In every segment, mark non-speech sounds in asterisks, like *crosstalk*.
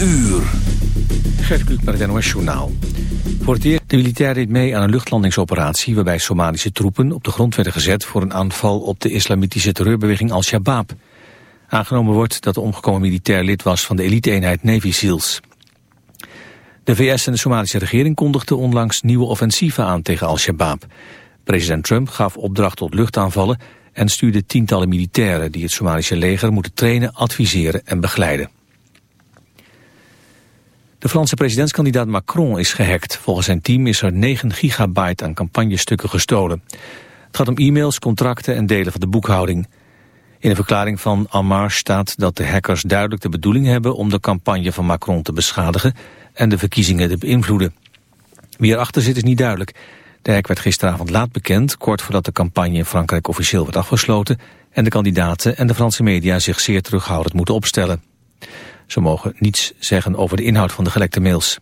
uur. Gert Kluk met het NOS Journaal. Voor het eerst de militair deed mee aan een luchtlandingsoperatie... waarbij Somalische troepen op de grond werden gezet... voor een aanval op de islamitische terreurbeweging Al-Shabaab. Aangenomen wordt dat de omgekomen militair lid was... van de elite-eenheid Navy SEALs. De VS en de Somalische regering kondigden onlangs nieuwe offensieven aan tegen Al-Shabaab. President Trump gaf opdracht tot luchtaanvallen... en stuurde tientallen militairen die het Somalische leger moeten trainen, adviseren en begeleiden. De Franse presidentskandidaat Macron is gehackt. Volgens zijn team is er 9 gigabyte aan campagnestukken gestolen. Het gaat om e-mails, contracten en delen van de boekhouding. In een verklaring van En staat dat de hackers duidelijk de bedoeling hebben... om de campagne van Macron te beschadigen en de verkiezingen te beïnvloeden. Wie erachter zit is niet duidelijk. De hack werd gisteravond laat bekend, kort voordat de campagne in Frankrijk officieel werd afgesloten... en de kandidaten en de Franse media zich zeer terughoudend moeten opstellen. Ze mogen niets zeggen over de inhoud van de gelekte mails.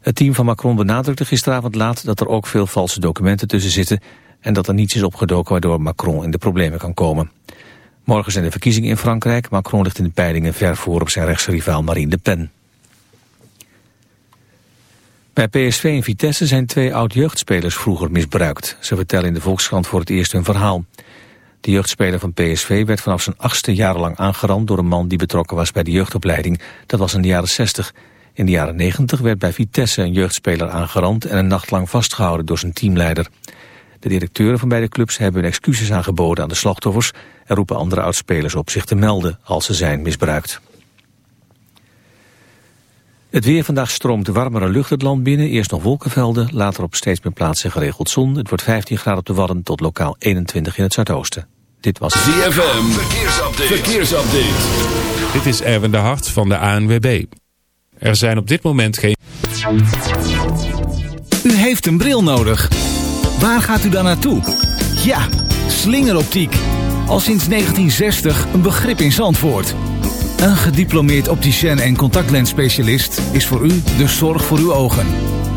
Het team van Macron benadrukte gisteravond laat dat er ook veel valse documenten tussen zitten en dat er niets is opgedoken waardoor Macron in de problemen kan komen. Morgen zijn de verkiezingen in Frankrijk. Macron ligt in de peilingen ver voor op zijn rechtse rivaal Marine Le Pen. Bij PSV en Vitesse zijn twee oud-jeugdspelers vroeger misbruikt. Ze vertellen in de Volkskrant voor het eerst hun verhaal. De jeugdspeler van PSV werd vanaf zijn achtste jarenlang aangerand door een man die betrokken was bij de jeugdopleiding. Dat was in de jaren 60. In de jaren 90 werd bij Vitesse een jeugdspeler aangerand en een nacht lang vastgehouden door zijn teamleider. De directeuren van beide clubs hebben hun excuses aangeboden aan de slachtoffers en roepen andere oudspelers op zich te melden als ze zijn misbruikt. Het weer vandaag stroomt warmere lucht het land binnen. Eerst nog wolkenvelden, later op steeds meer plaatsen geregeld zon. Het wordt 15 graden op de Wadden tot lokaal 21 in het zuidoosten. Dit was ZFM, verkeersupdate. verkeersupdate. Dit is Erwin de Hart van de ANWB. Er zijn op dit moment geen... U heeft een bril nodig. Waar gaat u dan naartoe? Ja, slingeroptiek. Al sinds 1960 een begrip in Zandvoort. Een gediplomeerd opticien en contactlensspecialist is voor u de zorg voor uw ogen.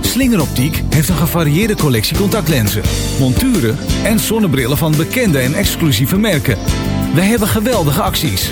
Slingeroptiek heeft een gevarieerde collectie contactlenzen, monturen en zonnebrillen van bekende en exclusieve merken. Wij hebben geweldige acties.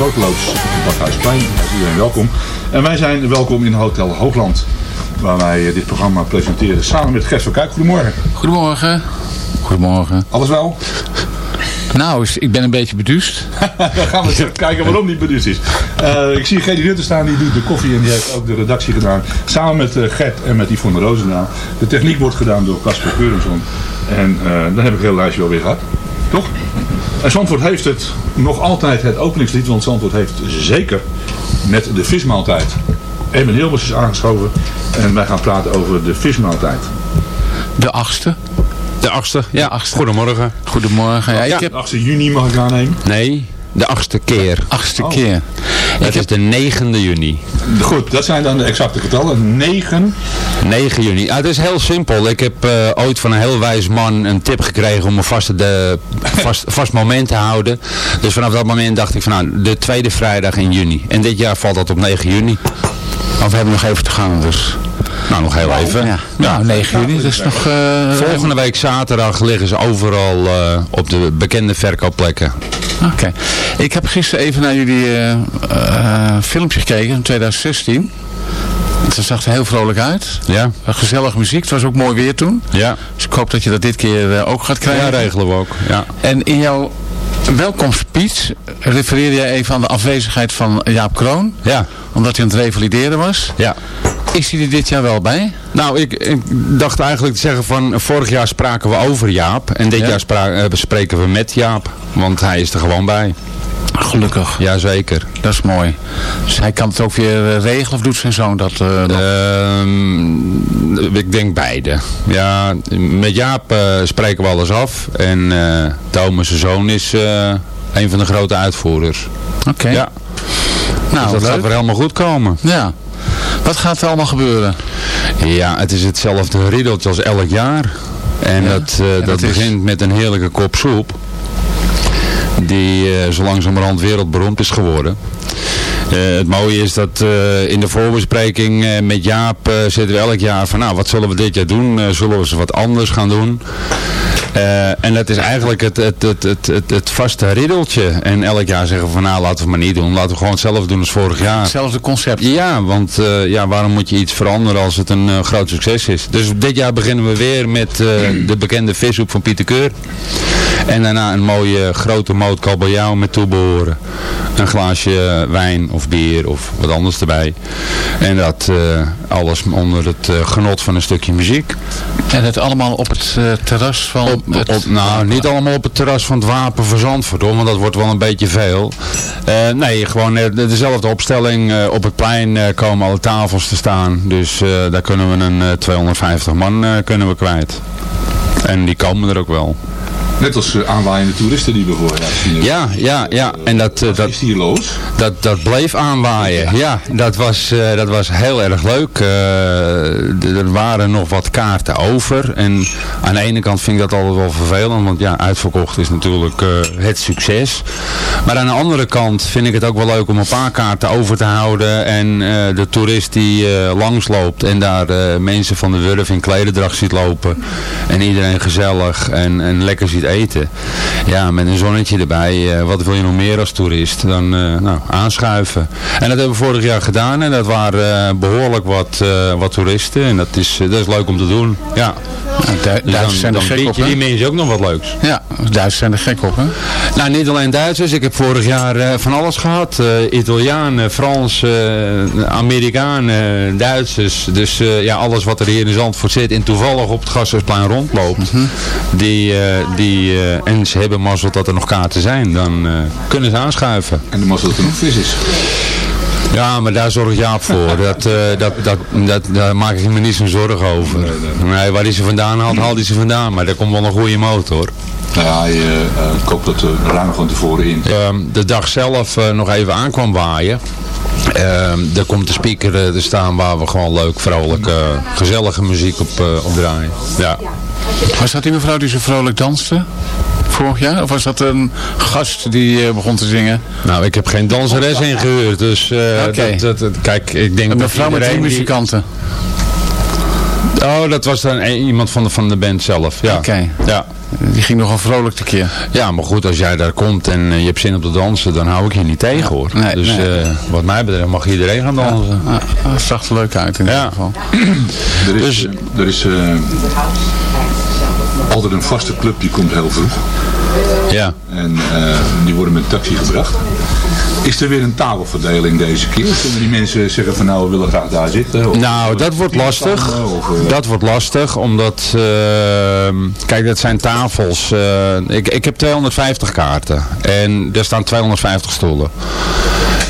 De Boteloos op het. Daar is iedereen welkom. En wij zijn welkom in Hotel Hoogland, waar wij eh, dit programma presenteren samen met Gert van Kuik. Goedemorgen. Goedemorgen. Goedemorgen. Alles wel? Nou, ik ben een beetje beduust. *laughs* Dan gaan we eens kijken waarom die beduust is. Eh, ik zie Gerdy Rutte staan, die doet de koffie en die heeft ook de redactie gedaan. Samen met eh, Gert en met Yvonne Roosendaal. De techniek wordt gedaan door Casper Keurenson. En eh, dan heb ik heel lijstje alweer gehad. Toch? En Zandvoort heeft het nog altijd het openingslied, want Zandvoort heeft zeker met de vismaaltijd. Eben Hilbers is aangeschoven en wij gaan praten over de vismaaltijd. De achtste. De achtste, ja. achtste. Goedemorgen. Goedemorgen. Ja, ik heb 8 juni mag ik aannemen. Nee, de achtste keer. achtste Oh. keer. Het is de 9e juni. Goed, dat zijn dan de exacte getallen. 9. 9 juni. Ah, het is heel simpel. Ik heb eh, ooit van een heel wijs man een tip gekregen om een vaste de, vast, vast moment te houden. Dus vanaf dat moment dacht ik van nou, de tweede vrijdag in juni. En dit jaar valt dat op 9 juni. Maar we hebben nog even te gaan dus. Nou, nog heel even. Ja. Nou, 9 juni, dat is nog... eh, Volgende week zaterdag liggen ze overal eh, op de bekende verkoopplekken. Oké. Ik heb gisteren even naar jullie eh, eh, filmpje gekeken in 2016. Het zag er heel vrolijk uit. Ja, Eh, Gezellig muziek. Het was ook mooi weer toen. ja. Dus ik hoop dat je dat dit keer ook gaat Ja, krijgen. regelen we ook. Ja. En in jouw welkomstspeech refereerde jij even aan de afwezigheid van Jaap Kroon. Ja, Omdat hij aan het revalideren was. ja. Is hij er dit jaar wel bij? Nou, ik, ik dacht eigenlijk te zeggen van vorig jaar spraken we over Jaap. En dit Ja. jaar spra- eh, bespreken we met Jaap. Want hij is er gewoon bij. Gelukkig. Jazeker. Dat is mooi. Dus hij kan het ook weer eh, regelen of doet zijn zoon dat? Ehm, ik denk beide. Ja, met Jaap spreken we alles af. En Thomas, zijn zoon, is een van de grote uitvoerders. Oké. Ja, Nou, dus dat leuk. gaat weer helemaal goed komen. Ja. Wat gaat er allemaal gebeuren? Ja, het is hetzelfde riddeltje als elk jaar. En dat, eh, dat, dat is- begint met een heerlijke kop soep. Die eh, zo langzamerhand wereldberoemd is geworden. Eh, het mooie is dat in de voorbespreking met Jaap zitten we elk jaar van nou wat zullen we dit jaar doen? Zullen we eens wat anders gaan doen? Eh, en dat is eigenlijk het, het, het, het, het, het vaste riddeltje. En elk jaar zeggen we van nou laten we maar niet doen. Laten we gewoon hetzelfde doen als vorig jaar. Hetzelfde concept. Ja, want eh, ja, waarom moet je iets veranderen als het een eh, groot succes is? Dus dit jaar beginnen we weer met de bekende vissoep van Pieter Keur. En daarna een mooie grote moot kabeljauw met toebehoren. Een glaasje wijn of bier of wat anders erbij. En dat alles onder het genot van een stukje muziek. En het allemaal op het terras van... Op, het, op- nou, niet allemaal op het terras van het Wapen van Zandvoort, hoor, want dat wordt wel een beetje veel. Eh, nee, gewoon eh, de- dezelfde opstelling. eh, op het plein komen alle tafels te staan. Dus daar kunnen we een eh, 250 man kunnen we kwijt. En die komen er ook wel. Net als eh, aanwaaiende toeristen die we vorig jaar hebben. Ja, ja, ja. En dat, eh, dat, dat, dat bleef aanwaaien. Ja, dat, was, eh, dat was heel erg leuk. Eh, er waren nog wat kaarten over. En aan de ene kant vind ik dat altijd wel vervelend. Want ja, uitverkocht is natuurlijk eh, het succes. Maar aan de andere kant vind ik het ook wel leuk om een paar kaarten over te houden. En eh, de toerist die eh, langsloopt en daar eh, mensen van de Wurf in klederdracht ziet lopen. En iedereen gezellig en, en lekker ziet Ja, met een zonnetje erbij. eh, wat wil je nog meer als toerist? Dan eh, nou, aanschuiven. En dat hebben we vorig jaar gedaan. En dat waren eh, behoorlijk wat, wat toeristen. En dat is, dat is leuk om te doen. Ja. Du- Dus Duitsers zijn dan, er gek op, je die mensen ook nog wat leuks. Ja, Duitsers zijn er gek op, hè? Nou, niet alleen Duitsers. Ik heb vorig jaar eh, van alles gehad. Eh Italianen, Frans, eh, Amerikanen, Duitsers. Dus eh, ja, alles wat er hier in Zandvoort zit en toevallig op het Gasthuisplein rondloopt. die, eh, die, eh, en ze hebben mazzel dat er nog kaarten zijn. Dan eh, kunnen ze aanschuiven. En de mazzel dat er nog vis is. Ja, maar daar zorg Jaap voor. *laughs* Dat, eh, dat, dat, dat, daar maak ik me niet zo'n zorgen over. Nee, waar hij ze vandaan haalt, haalt hij ze vandaan. Maar daar komt wel een goede motor. Nou ja, je uh, koopt dat uh, ruim van tevoren in. Ehm, de dag zelf uh, nog even aankwam waaien. Ehm, er komt de speaker uh, te staan waar we gewoon leuk, vrolijke, gezellige muziek op, uh, op draaien. Ja. Was dat die mevrouw die zo vrolijk danste? Vorig jaar? Of was dat een gast die uh, begon te zingen? Nou, ik heb geen danseres ingehuurd. Dus uh, okay. dat, dat, dat, kijk, ik denk een mevrouw met drie muzikanten. Oh, dat was dan een- iemand van de, van de band zelf. Ja. Oké. Ja. Die ging nogal vrolijk tekeer. ja, maar goed, als jij daar komt en eh, je hebt zin om te dansen, dan hou ik je niet tegen hoor. Nee, dus nee. eh, wat mij betreft mag iedereen gaan dansen. Het zag er leuk uit in Ja. ieder geval. Er is, Dus- er is eh, altijd een vaste club die komt heel vroeg. Ja. En eh, die worden met taxi gebracht. Is er weer een tafelverdeling deze keer? Kunnen die mensen zeggen van nou we willen graag daar zitten? Of- Nou, dat wordt lastig. Of, eh, Dat wordt lastig, omdat, eh, kijk, dat zijn tafels. eh, ik, ik heb 250 kaarten en er staan 250 stoelen.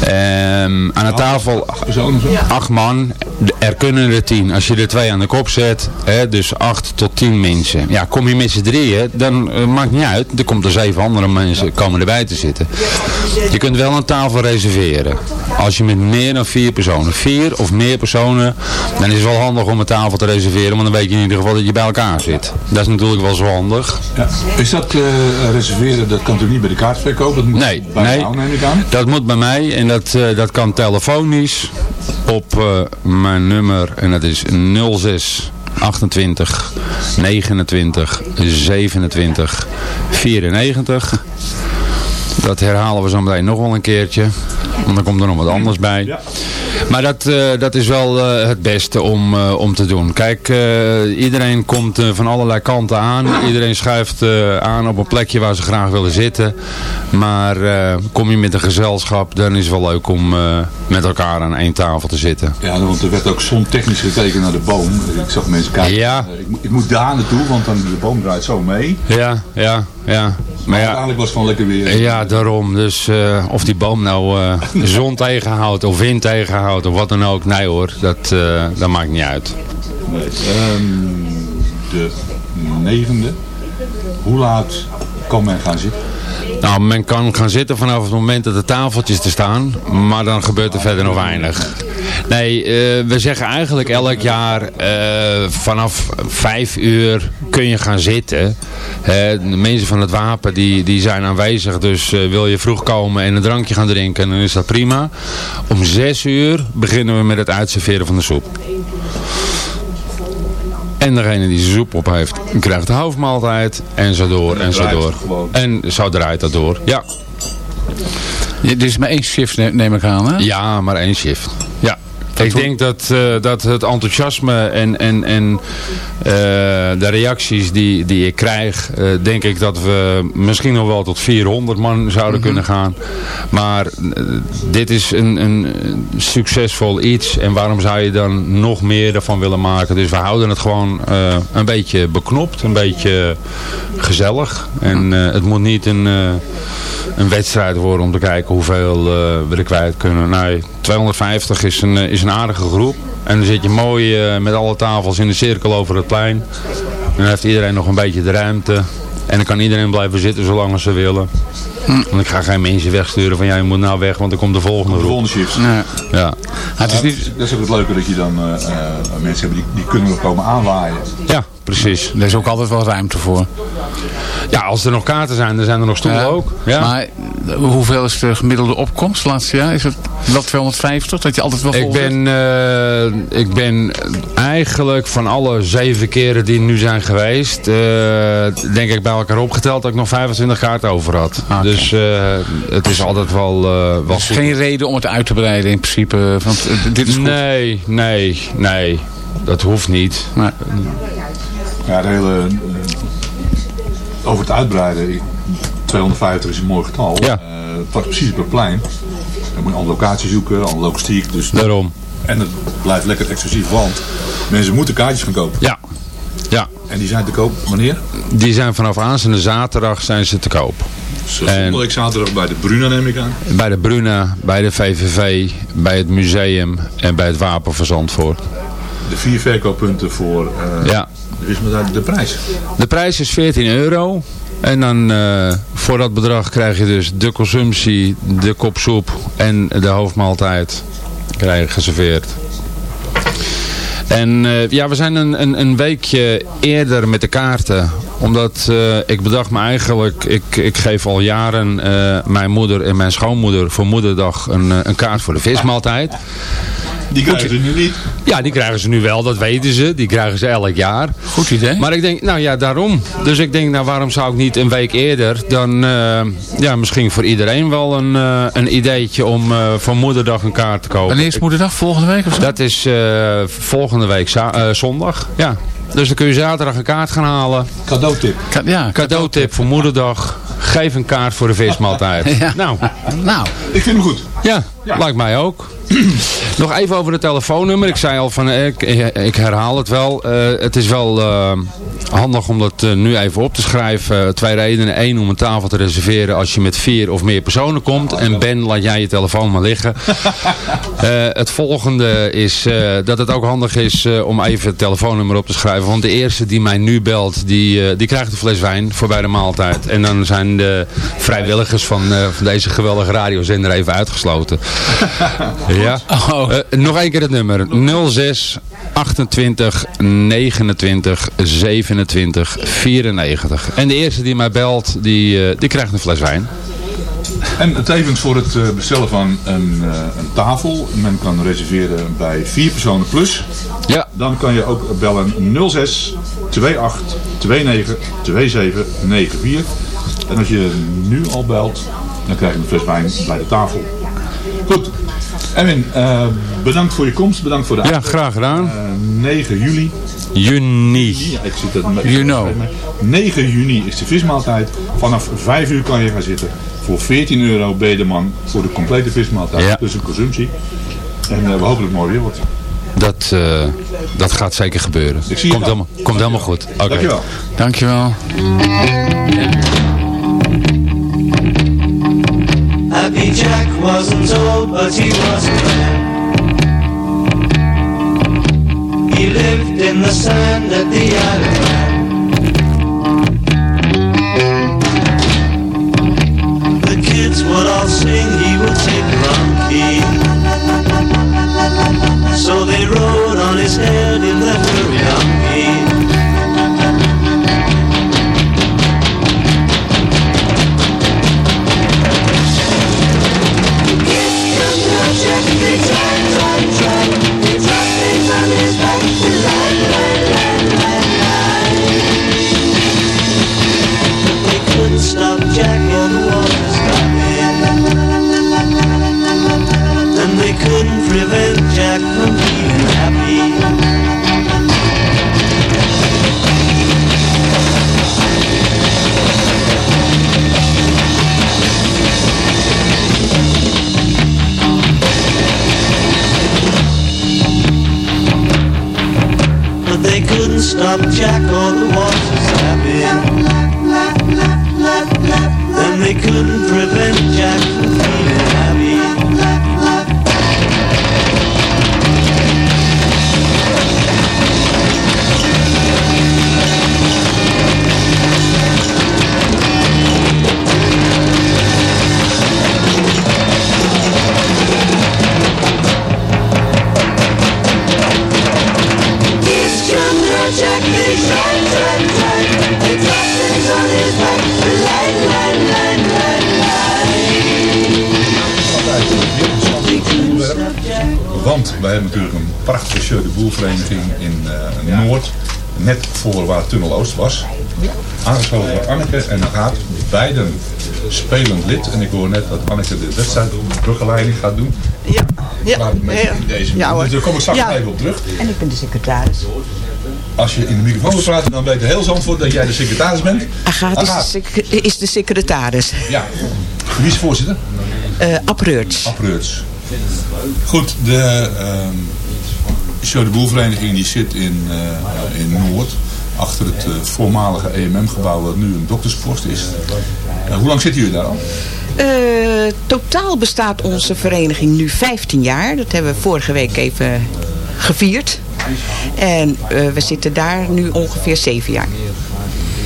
Ehm, aan de tafel personen zo? acht man, er kunnen er tien. Als je er twee aan de kop zet, hè, dus acht tot tien mensen. Ja, kom je met z'n drieën, dan eh, maakt niet uit. Er komt er zeven andere mensen komen erbij te zitten. Je kunt wel een tafel reserveren. Als je met meer dan vier personen, vier of meer personen, dan is het wel handig om een tafel te reserveren. Want dan weet je in ieder geval dat je bij elkaar zit. Dat is natuurlijk wel zo handig. Ja. Is dat eh, reserveren, dat kan natuurlijk niet bij de kaartverkoop? Dat moet Nee, bij nee. jou neem ik aan? Dat moet bij mij en dat, eh, dat kan telefonisch op eh, mijn nummer en dat is 06 28 29 27 94. Dat herhalen we zo meteen nog wel een keertje. Want dan komt er nog wat anders bij. Maar dat, eh, dat is wel eh, het beste om, eh, om te doen. Kijk, iedereen komt van allerlei kanten aan. Iedereen schuift aan op een plekje waar ze graag willen zitten. Maar kom je met een gezelschap, dan is het wel leuk om met elkaar aan één tafel te zitten. Ja, want er werd ook zontechnisch gekeken naar de boom. Ik zag mensen kijken. Ja. Ik, moet- ik moet daar naartoe, want dan de boom draait zo mee. Ja, ja, ja. Maar ja, Uiteindelijk was het gewoon lekker weer. Ja, daarom. Dus eh, of die boom nou eh, *laughs* zon tegenhoudt of wind tegenhoudt of wat dan ook. Nee hoor, dat, eh, dat maakt niet uit. Nee. Ehm, de negende. Hoe laat kan men gaan zitten? Nou, men kan gaan zitten vanaf het moment dat de tafeltjes er staan, maar dan gebeurt er verder nog weinig. Nee, eh, we zeggen eigenlijk elk jaar eh, vanaf vijf uur kun je gaan zitten. De mensen van het wapen die, die zijn aanwezig, dus eh, wil je vroeg komen en een drankje gaan drinken, dan is dat prima. Om zes uur beginnen we met het uitserveren van de soep. En degene die zijn soep op heeft, krijgt de hoofdmaaltijd. En zo door, en zo door. En zo draait dat door. Ja, Ja, dit is maar één shift ne- neem ik aan hè? ja maar één shift. Ik denk dat, eh, dat het enthousiasme en, en, en eh, de reacties die, die ik krijg, eh, denk ik dat we misschien nog wel tot 400 man zouden kunnen gaan. Maar dit is een, een succesvol iets en waarom zou je dan nog meer ervan willen maken? Dus we houden het gewoon een beetje beknopt, een beetje gezellig. En het moet niet een, een wedstrijd worden om te kijken hoeveel eh, we er kwijt kunnen. Nee, 250 is een, eh, is een aardige groep. En dan zit je mooi eh, met alle tafels in de cirkel over het plein. En dan heeft iedereen nog een beetje de ruimte. En dan kan iedereen blijven zitten zolang ze willen. Want ik ga geen mensen wegsturen van ja, je moet nou weg, want dan komt de volgende De groep. volgende shift. Ja. Ja, het is niet, Dat is ook het leuke dat je dan mensen hebt die, die kunnen nog komen aanwaaien. ja precies. er is ook altijd wel ruimte voor. Ja, als er nog kaarten zijn, dan zijn er nog stoelen Ja. ook. Ja. Maar eh, hoeveel is de gemiddelde opkomst laatste jaar? Is het wel 250? Dat je altijd wel vol Ik ben, eh, ik ben eigenlijk van alle zeven keren die nu zijn geweest, eh, denk ik bij elkaar opgeteld dat ik nog 25 kaarten over had. Oké. Dus het is altijd wel, wel is goed. geen reden om het uit te breiden in principe. Want dit is goed. Nee, nee, nee. Dat hoeft niet. Maar, Ja, de hele, eh, over het uitbreiden. ik- 250 is een mooi getal. Ja. Eh, het past precies op het plein. Dan moet je andere locatie zoeken, andere logistiek. Dus, Daarom. en het blijft lekker exclusief, want mensen moeten kaartjes gaan kopen. Ja. Ja. En die zijn te koop wanneer? Die zijn vanaf aanstaande zaterdag zijn ze te koop. Zo En- Volgende week zaterdag bij de Bruna neem ik aan. Bij de Bruna, bij de VVV, bij het museum en bij het Wapen van Zandvoort. De vier verkooppunten voor eh Ja. is maar daar de prijs. De prijs is 14 euro. En dan eh, voor dat bedrag krijg je dus de consumptie, de kop soep en de hoofdmaaltijd krijg je geserveerd. En eh, ja, we zijn een, een, een weekje eerder met de kaarten. Omdat ik bedacht me eigenlijk, ik, ik geef al jaren mijn moeder en mijn schoonmoeder voor moederdag een, een kaart voor de vismaaltijd. Die krijgen ze nu niet. Ja, die krijgen ze nu wel, dat weten ze. Die krijgen ze elk jaar. Goed idee. Maar ik denk, nou ja, daarom. Dus ik denk, nou waarom zou ik niet een week eerder dan, eh, ja, misschien voor iedereen wel een, eh, een ideetje om eh, voor moederdag een kaart te kopen. Wanneer is moederdag? Volgende week of zo? Dat is eh, volgende week eh, zondag, ja. Dus dan kun je zaterdag een kaart gaan halen. Cadeautip. Ka- ja, Cadeautip voor moederdag. Geef een kaart voor de vismaaltijd. *laughs* Ja. Nou, Nou, Ik vind hem goed. ja, lijkt mij ook. *clears throat* Nog even over het telefoonnummer. Ik zei al van, eh, ik, ik herhaal het wel. Eh, het is wel eh, handig om dat eh, nu even op te schrijven. Eh, twee redenen. Eén, om een tafel te reserveren als je met vier of meer personen komt. En Ben, laat jij je telefoon maar liggen. *laughs* Eh, het volgende is eh, dat het ook handig is eh, om even het telefoonnummer op te schrijven. Want de eerste die mij nu belt, die, eh, die krijgt een fles wijn voor bij de maaltijd. En dan zijn de vrijwilligers van, eh, van deze geweldige radiozender even uitgesloten. *laughs* ja. Oh. Eh, nog één keer het nummer. 06 28 29 27 94. En de eerste die mij belt, die, eh, die krijgt een fles wijn. En tevens voor het eh, bestellen van een, een tafel. Men kan reserveren bij vier personen plus. Ja. Dan kan je ook bellen 06 28 29 27 94. En als je nu al belt, dan krijg je een fles wijn bij de tafel. Goed. Erwin, eh, bedankt voor je komst. Bedankt voor de Ja, uitleg. graag gedaan. Eh, 9 juli. Juni. Ja, ik zit het met, You know. 9 juni is de vismaaltijd. Vanaf 5 uur kan je gaan zitten. Voor 14 euro ben je de man voor de complete vismaaltijd. Ja. Dus een consumptie. En eh, we hopen dat het mooi weer wordt. Dat, dat gaat zeker gebeuren. Ik zie je Komt helemaal, komt helemaal goed. Oké. Dankjewel. dankjewel. Happy Jack wasn't old, but he was a man. He lived in the sand at the Isle of Man. The kids would all sing, he would take wrong key. So they rode on his head in the hurry-on-key. up Jack or the water's snapping. Then they couldn't prevent Jack de vereniging in eh, Noord. Net voor waar Tunnel Oost was. Aangesloten door Anneke en Agat. Beiden spelend lid. En ik hoor net dat Anneke de wedstrijd gaat doen. Ja, ja, in deze Ja, hoor. dus daar kom ik straks Ja. even op terug. En ik ben de secretaris. Als je in de microfoon wil praten, dan weet heel Zandvoort dat jij de secretaris bent. Agathe is, de Agathe. sec- is de secretaris. Ja. Wie is voorzitter? Eh Apreurts. Apreurts. Goed, de ehm Show de Boelvereniging die zit in, eh, in Noord. Achter het eh, voormalige EMM-gebouw wat nu een dokterspost is. Hoe lang zitten jullie daar al? Eh, totaal bestaat onze vereniging nu 15 jaar. Dat hebben we vorige week even gevierd. En we zitten daar nu ongeveer 7 jaar.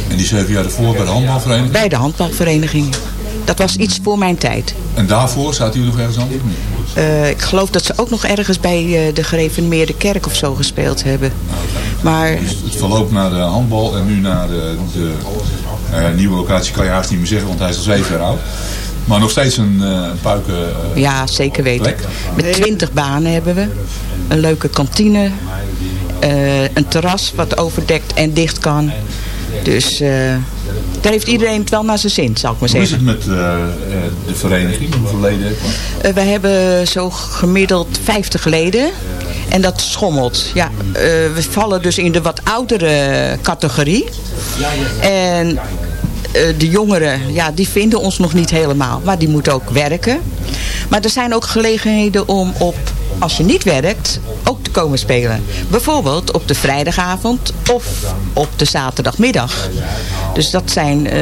En die zeven jaar ervoor bij de handbalvereniging. Bij de handbalvereniging. Dat was iets voor mijn tijd. En daarvoor zaten jullie nog ergens anders? Eh, ik geloof dat ze ook nog ergens bij eh, de gereformeerde kerk of zo gespeeld hebben. Maar Het verloopt naar de handbal en nu naar de, de eh, nieuwe locatie kan je haast niet meer zeggen, want hij is al zeven jaar oud. Maar nog steeds een uh, puiken... Uh, ja, zeker weten. Met 20 banen hebben we. Een leuke kantine. Uh, een terras wat overdekt en dicht kan. Dus daar heeft iedereen het wel naar zijn zin, zal ik maar zeggen. Hoe is het met de vereniging? Hoeveel leden heb je? we hebben zo gemiddeld 50 leden. En dat schommelt. Ja, uh, we vallen dus in de wat oudere categorie. En uh, de jongeren, ja, die vinden ons nog niet helemaal. Maar die moeten ook werken. Maar er zijn ook gelegenheden om op, als je niet werkt, ook te komen spelen. Bijvoorbeeld op de vrijdagavond of op de zaterdagmiddag. Dus dat zijn uh,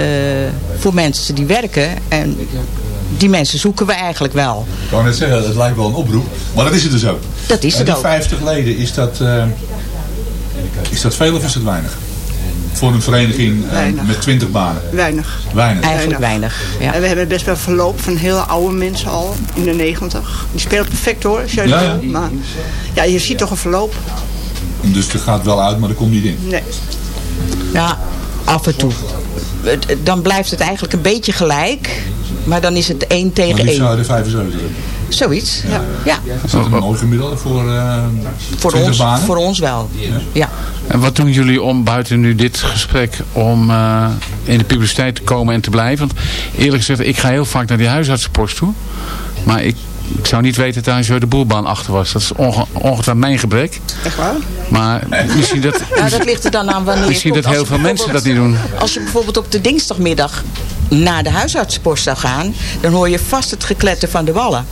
voor mensen die werken en die mensen zoeken we eigenlijk wel. Ik kan net zeggen, het lijkt wel een oproep. Maar dat is het dus ook. Dat is het ook. 50 leden, is dat, uh, is dat veel of is dat weinig? Voor een vereniging uh, met 20 banen? Weinig. Weinig? Eigenlijk weinig, ja. En we hebben best wel verloop van hele oude mensen al, in de 90. Die spelen perfect hoor, als ja, ja. maar ja, je ziet toch een verloop. Dus er gaat wel uit, maar er komt niet in? Nee. Ja, af en toe. Dan blijft het eigenlijk een beetje gelijk. Maar dan is het 1 tegen 1. Maar zou de 75 Zoiets, ja. ja. Is dat een mooi gemiddelde voor, uh, voor, ons, banen? voor ons wel, ja. ja. En wat doen jullie om buiten nu dit gesprek om uh, in de publiciteit te komen en te blijven? Want eerlijk gezegd, ik ga heel vaak naar die huisartsenpost toe. Maar ik, ik zou niet weten dat daar zo de boelbaan achter was. Dat is onge ongetwijfeld mijn gebrek. Echt waar? Maar misschien dat... Ja, *laughs* dat ligt er dan aan wanneer Misschien dat heel veel mensen dat niet doen. Als je bijvoorbeeld op de dinsdagmiddag naar de huisartsenpost zou gaan... dan hoor je vast het gekletter van de wallen.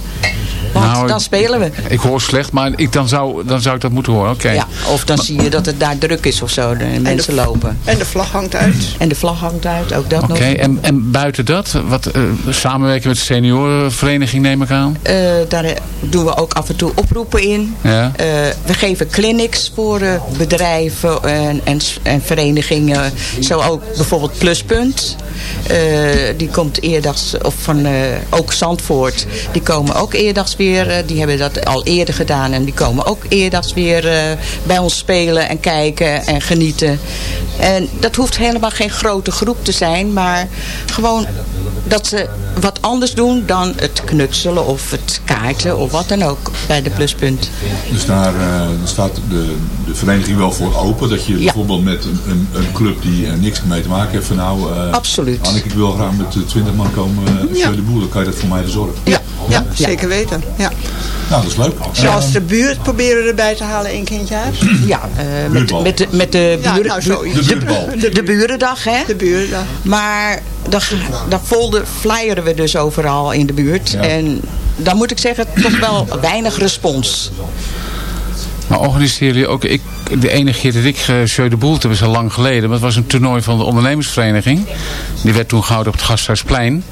Want nou, dan spelen we. Ik hoor slecht, maar ik, dan, zou, dan zou ik dat moeten horen. Okay. Ja, of dan maar, zie je dat het daar druk is of zo. De mensen de, lopen. En de vlag hangt uit. En de vlag hangt uit, ook dat nog. Oké, en, en buiten dat, wat, uh, samenwerken met de seniorenvereniging neem ik aan? Uh, daar doen we ook af en toe oproepen in. Ja. Uh, we geven clinics voor bedrijven en, en, en, verenigingen. Zo ook bijvoorbeeld Pluspunt. die komt eerdags, of van ook Zandvoort. Die komen ook eerdags weer. die hebben dat al eerder gedaan. En die komen ook eerdags weer uh, bij ons spelen en kijken en genieten. En dat hoeft helemaal geen grote groep te zijn. Maar gewoon dat ze wat anders doen dan het knutselen of het kaarten of wat dan ook bij de pluspunt. Dus daar uh, staat de, de vereniging wel voor open? Dat je ja. bijvoorbeeld met een, een, een, club die er niks mee te maken heeft van nou... Uh, Absoluut. Anneke, ik wil graag met 20 man komen uh, ja. de boeren. Kan je dat voor mij verzorgen? Ja, ja, ja, zeker weten. Ja. Nou, dat is leuk. Zoals de buurt proberen erbij te halen één keer in het jaar. *clears throat* Ja, uh, met, met, de, met de, buren, ja, nou, de, buurtbal. De, de, de, burendag, hè? De burendag. Maar dan, dan folder, flyeren we dus overal in de buurt. Ja. En dan moet ik zeggen, toch wel weinig respons. Maar organiseren jullie ook... Ik, de enige keer dat ik uh, Jeu de Boel, dat was al lang geleden. Maar het was een toernooi van de ondernemersvereniging. Die werd toen gehouden op het Gasthuisplein.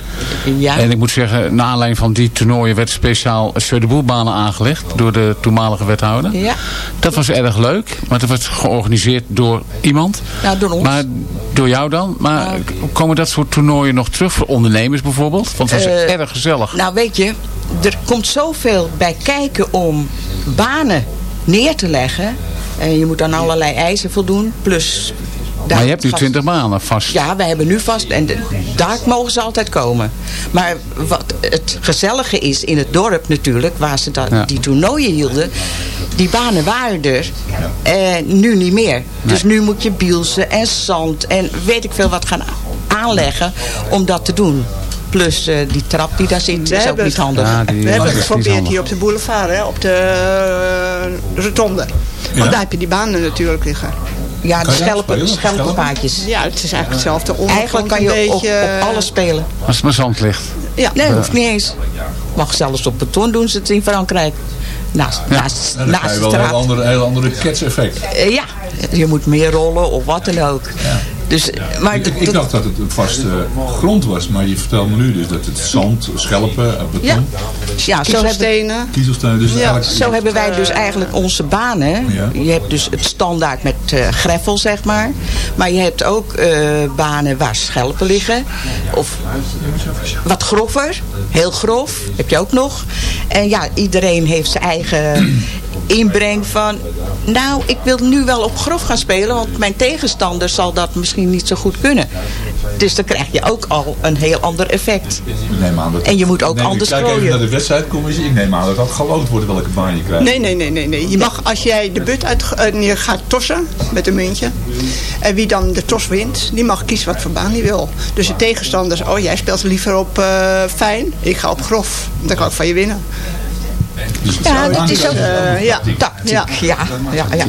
Ja. En ik moet zeggen, na aanleiding van die toernooien werd speciaal Jeu de Boel banen aangelegd. Door de toenmalige wethouder. Ja. Dat was erg leuk. Maar dat werd georganiseerd door iemand. Ja, door ons. Maar door jou dan. Maar komen dat soort toernooien nog terug voor ondernemers bijvoorbeeld? Want het was uh, erg gezellig. Nou weet je, er komt zoveel bij kijken om banen neer te leggen. En je moet aan allerlei eisen voldoen. Plus... Maar je hebt nu 20 maanden vast. Ja, wij hebben nu vast. En de, daar mogen ze altijd komen. Maar wat het gezellige is in het dorp natuurlijk... waar ze dat, ja. die toernooien hielden... die banen waren er. En nu niet meer. Nee. Dus nu moet je bielsen en zand... en weet ik veel wat gaan aanleggen om dat te doen. Plus uh, die trap die daar zit, is ook niet handig. Ja, die, we hebben het geprobeerd hier op de boulevard, hè, op de uh, rotonde. Want ja. daar heb je die banen natuurlijk liggen. Ja, de schelpen, schelpenpaadjes. Ja, het is eigenlijk hetzelfde. Eigenlijk kan je beetje... op, op alles spelen. Als het maar zand ligt. Ja. Nee, dat hoeft niet eens. Mag zelfs op beton doen ze het in Frankrijk. Naast, ja. naast, ja, dan naast je wel een heel andere, heel andere ketseffect. Uh, ja, je moet meer rollen of wat dan ook. Ja. Dus, maar ik, ik dacht dat het een vaste grond was, maar je vertelt me nu dus dat het zand, schelpen, beton. Ja, ja zo kiezelstenen. Kiezelstenen. Dus ja, zo hebben wij dus eigenlijk onze banen. Ja. Je hebt dus het standaard met uh, greffel, zeg maar. Maar je hebt ook uh, banen waar schelpen liggen. Of wat grover, heel grof, heb je ook nog. En ja, iedereen heeft zijn eigen inbreng van... nou, ik wil nu wel op grof gaan spelen... want mijn tegenstander zal dat misschien niet zo goed kunnen. Dus dan krijg je ook al een heel ander effect. Ik neem aan dat En je moet ook anders Kijk even gooien. naar de wedstrijdcommissie. Ik neem aan dat dat geloot wordt welke baan je krijgt. Nee, nee, nee, nee, nee. Je mag, als jij de but uit, eh, je gaat tossen met een muntje. En wie dan de tos wint, die mag kiezen wat voor baan hij wil. Dus de tegenstanders, oh jij speelt liever op eh, fijn, ik ga op grof. Dan kan ik van je winnen. Ja, dat is ook Eh, ja. tactiek. Ja, ja, ja. ja.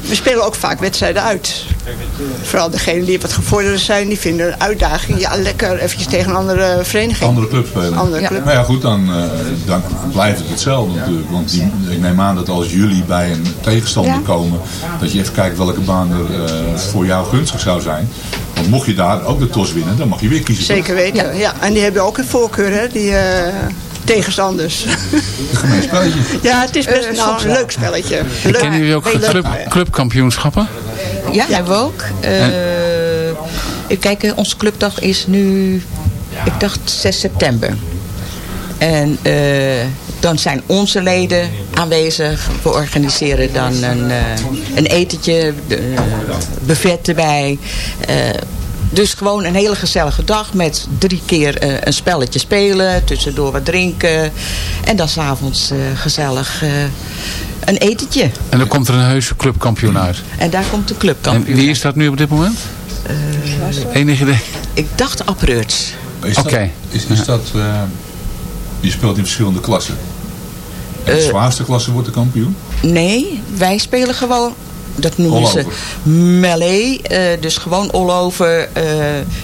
We spelen ook vaak wedstrijden uit. Vooral degenen die wat gevorderder zijn, die vinden een uitdaging. Ja, lekker eventjes tegen een andere vereniging. Andere club spelen. Andere club. Nou ja, goed, dan, eh, dan blijft het hetzelfde natuurlijk. Want die, ik neem aan dat als jullie bij een tegenstander Ja. komen, dat je even kijkt welke baan er eh, voor jou gunstig zou zijn. Want mocht je daar ook de tos winnen, dan mag je weer kiezen. Zeker weten, ja. En die hebben ook een voorkeur, hè, die eh, tegenstanders. Een gemeen spelletje. ja, het is best Eh, nou, soms een wel. leuk spelletje. Kennen jullie ook leuk. club, clubkampioenschappen? Ja, hebben we ook. Eh even kijken, onze clubdag is nu, ik dacht 6 september. En eh, dan zijn onze leden aanwezig. We organiseren dan een, eh, een etentje, eh, buffet erbij. Dus gewoon een hele gezellige dag met drie keer eh, een spelletje spelen, tussendoor wat drinken. En dan s'avonds eh gezellig eh, een etentje. En dan komt er een heuse clubkampioen uit. En daar komt de En clubkampioen. wie is dat nu op dit moment? Eh, Enig idee? Ik dacht Apreurts. Is dat, Oké. is, is dat, eh, je speelt in verschillende klassen. En de zwaarste klasse wordt de kampioen? Nee, wij spelen gewoon, dat noemen All ze melee. eh, dus gewoon all over. eh,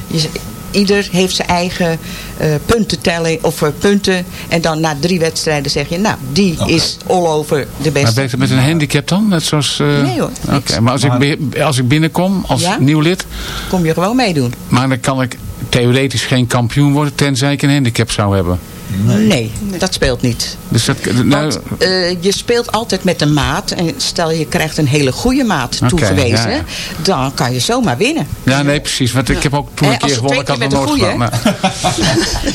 je, ieder heeft zijn eigen eh, puntentelling of punten. En dan na drie wedstrijden zeg je, nou, die is all over de Maar beste. werkt het met een handicap dan? Net zoals... eh, Nee hoor, Oké, maar als ik, als ik binnenkom als Ja? nieuw lid, Kom je gewoon meedoen? maar dan kan ik theoretisch geen kampioen worden tenzij ik een handicap zou hebben. Nee, dat speelt niet. Dus dat, nou, Want eh, je speelt altijd met een maat. En stel je krijgt een hele goede maat toegewezen. ja, ja. Dan kan je zomaar winnen. ja, nee, precies. Want ik heb ook toen Eh, een keer gewonnen. Ik had nog nooit met gedaan.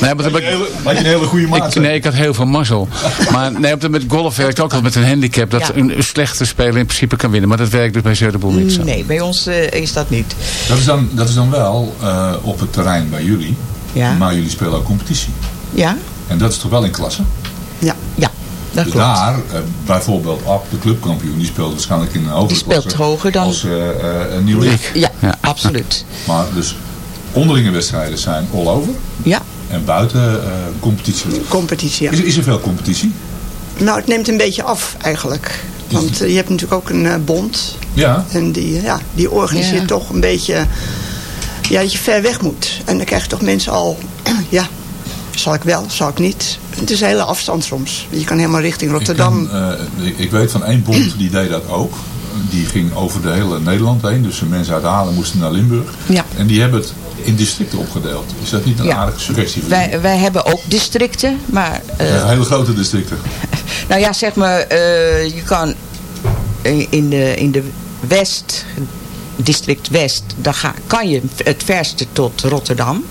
*laughs* Nee, maar je een hele goede maat? ik, nee, ik had heel veel mazzel. *laughs* Maar nee, op de- met golf werkt ook al met een handicap. Dat Ja. een, slechte speler in principe kan winnen. Maar dat werkt dus bij Söderboel niet zo. Nee, bij ons eh, is dat niet. Dat is dan, dat is dan wel eh, op het terrein bij jullie. Ja. Maar jullie spelen ook competitie. Ja, En dat is toch wel in klasse? Ja. ja dat Dus klopt. daar, eh, bijvoorbeeld Ab, de clubkampioen, die speelt waarschijnlijk in een hogere Die speelt klasse hoger dan- als eh, eh, een nieuw. Ja, Ja. absoluut. *laughs* Maar dus onderlinge wedstrijden zijn all over. Ja, En buiten eh, competitie. Competitie, ja. Is, is er veel competitie? Nou, het neemt een beetje af eigenlijk. Want je hebt natuurlijk ook een bond. Ja. En die, ja, die organiseert Ja. toch een beetje... Ja, dat je ver weg moet. En dan krijg je toch mensen al... *clears throat* Ja, zal ik wel, zal ik niet. Het is een hele afstand soms. Je kan helemaal richting Ik, Rotterdam. kan, eh, ik- ik weet van één bond die deed dat ook. Die ging over de hele Nederland heen. Dus de mensen uit Halen moesten naar Limburg. Ja. En die hebben het in districten opgedeeld. Is dat niet een Ja. aardige suggestie wij, wij hebben ook districten. Maar, eh, Ja, hele grote districten. *laughs* nou ja, zeg maar, eh, je kan in de, in de West, district West, dan ga, kan je het verste tot Rotterdam.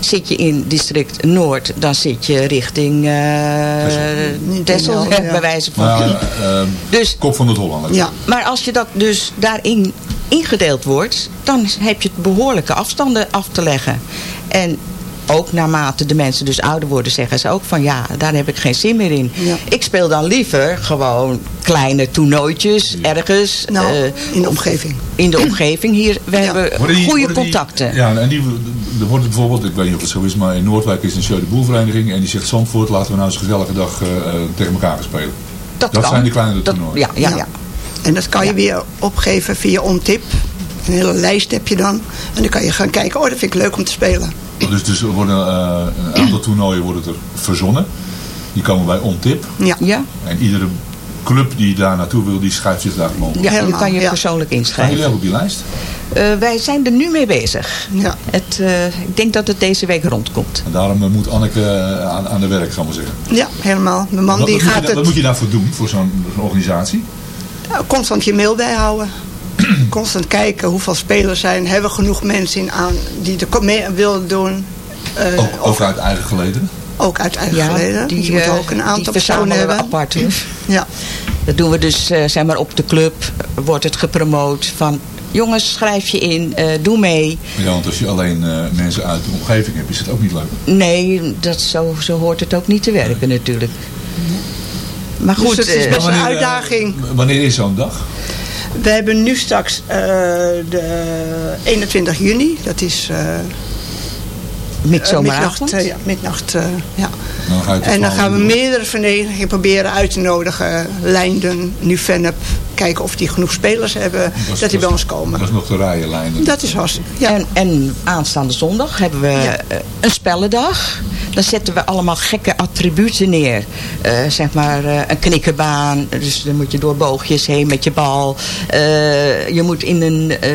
Zit je in district Noord, dan zit je richting eh in Helden, ja. bij wijze van. Maar eh, *laughs* Dus kop van het Holland. Ja, Maar als je dat dus daarin ingedeeld wordt, dan heb je behoorlijke afstanden af te leggen. En ook naarmate de mensen dus ouder worden, zeggen ze ook van ja, daar heb ik geen zin meer in. Ja. Ik speel dan liever gewoon kleine toernooitjes ergens. nou, eh, in de omgeving. in de omgeving hier. We hebben die- goede die- contacten. ja, en die, er wordt bijvoorbeeld, ik weet niet of het zo is, maar in Noordwijk is een Show de Boelvereniging. En die zegt Zandvoort, laten we nou eens een gezellige dag eh, eh, tegen elkaar gaan spelen. dat dat kan. zijn die kleinere Dat- toernooien. Ja, ja, Ja. ja. En dat kan je weer opgeven via OnTip. Een hele lijst heb je dan. En dan kan je gaan kijken, oh, dat vind ik leuk om te spelen. Dus, dus er worden, eh, een aantal toernooien worden er verzonnen. Die komen bij OnTip. Ja, Ja, En iedere club die daar naartoe wil, die schrijft zich daar gewoon op. ja Helemaal, kan je ja. persoonlijk Staan inschrijven. jullie ook op die lijst? Eh, wij zijn er nu mee bezig. ja. Het, eh, ik denk dat het deze week rondkomt. En daarom moet Anneke aan, aan de werk, gaan we zeggen. ja helemaal. Mijn man Wat, die wat moet je, gaat daar- wat moet het je daarvoor doen, voor zo'n zo'n organisatie? nou, constant je mail bijhouden. *clears throat* constant kijken hoeveel spelers zijn. Hebben we genoeg mensen in aan die er mee willen doen. Eh, Ook, of uit eigen gelederen? ook uit eigen Ja, geleden. die, dus je moet eh, ook een die aantal personen hebben. apart. *clears throat* Ja, Dat doen we dus, eh, zeg maar, op de club wordt het gepromoot van jongens, schrijf je in, eh, doe mee. Ja, want als je alleen eh, mensen uit de omgeving hebt, is het ook niet leuk. Nee, dat, zo, zo hoort het ook niet te werken natuurlijk. Maar Dus goed, het is best een Wanneer, uitdaging. wanneer is zo'n dag? We hebben nu straks eh, de 21 juni. Dat is eh, midzomeravond. midnacht. eh, ja, midnacht eh, ja. Dan je tot En dan 12 gaan we meerdere verenigingen proberen uit te nodigen. Lijnden, Nu-Vennep. Kijken of die genoeg spelers hebben. Dat, die bij ons komen. Dat is nog de rijenlijnen. Dat is hartstikke. Ja. En, en aanstaande zondag hebben we eh, een spellendag. Dan zetten we allemaal gekke attributen neer. Eh, zeg maar eh, een knikkerbaan. Dus dan moet je door boogjes heen met je bal. Eh, je moet in een... eh,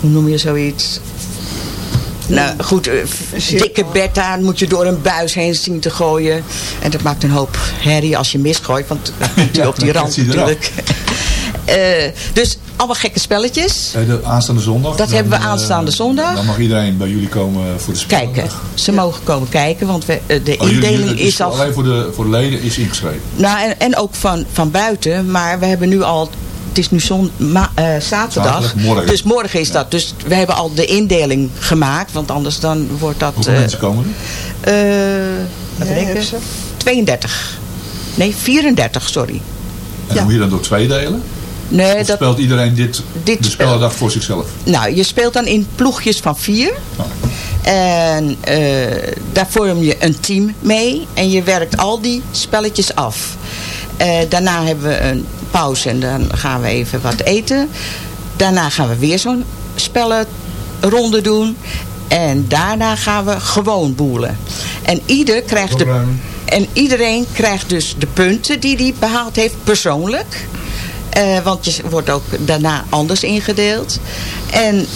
hoe noem je zoiets? Nou goed, eh, dikke bed aan moet je door een buis heen zien te gooien. En dat maakt een hoop herrie als je misgooit. Want *laughs* komt op die rand natuurlijk. *laughs* Eh, dus allemaal gekke spelletjes. Eh, de aanstaande zondag. Dat dan, hebben we aanstaande zondag. Dan mag iedereen bij jullie komen voor de spelen. Kijken. Ze mogen komen kijken, want we, de Oh, indeling het is al... Alleen voor de, voor de leden is ingeschreven. Nou, en, en ook van, van buiten. Maar we hebben nu al... Het is nu zon, ma, eh, zaterdag. Zaterdag, morgen. Dus morgen is dat. Dus we hebben al de indeling gemaakt. Want anders dan wordt dat... Hoeveel eh, mensen komen er? eh, even Ja, denken. heb ze. 32. Nee, 34, sorry. En moet je dan door twee delen? Nee, Of dat, speelt iedereen dit, Dit de spellendag voor zichzelf? Nou, je speelt dan in ploegjes van vier. En eh, daar vorm je een team mee. En je werkt al die spelletjes af. Eh, daarna hebben we een pauze en dan gaan we even wat eten. Daarna gaan we weer zo'n spellenronde doen. En daarna gaan we gewoon boelen. En ieder krijgt de, en iedereen krijgt dus de punten die hij behaald heeft persoonlijk. Eh, want je wordt ook daarna anders ingedeeld. En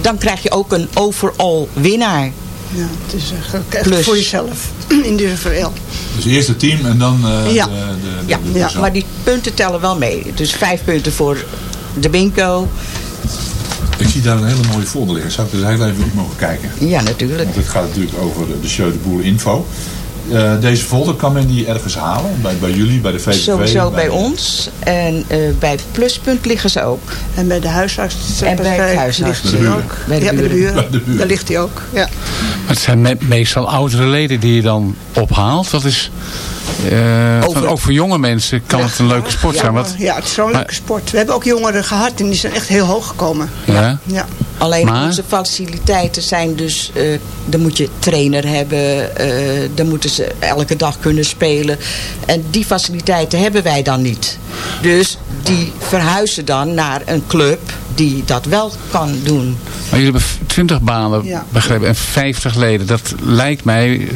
dan krijg je ook een overall winnaar. Ja, het is echt echt Plus. voor jezelf. *clears throat* Individueel. Dus eerst het team en dan eh, Ja. de, de, de, Ja, de ja, maar die punten tellen wel mee. Dus vijf punten voor de bingo. Ik zie daar een hele mooie folder liggen. Zou ik er eens heel even op mogen kijken? Ja, natuurlijk. Want het gaat natuurlijk over de, show de boel info. Eh, deze folder kan men die ergens halen? Bij, bij jullie, bij de VVV? Sowieso bij ons. En eh, bij Pluspunt liggen ze ook. En bij de huisarts. En bij het ligt huisarts. Bij de buren. ook. Bij de ja, bij buren. Bij de buren. Daar ligt hij ook. Ja. Maar het zijn me- meestal oudere leden die je dan ophaalt. Dat is, eh, van- ook voor jonge mensen kan het een leuke sport zijn. Wat, Ja, het is zo'n leuke sport. We hebben ook jongeren gehad en die zijn echt heel hoog gekomen. ja? Ja. Alleen Maar- onze faciliteiten zijn dus... eh dan moet je trainer hebben. eh dan moeten ze elke dag kunnen spelen. En die faciliteiten hebben wij dan niet. Dus die verhuizen dan naar een club die dat wel kan doen. Maar jullie hebben 20 banen Ja. begrepen en 50 leden. Dat lijkt mij, eh,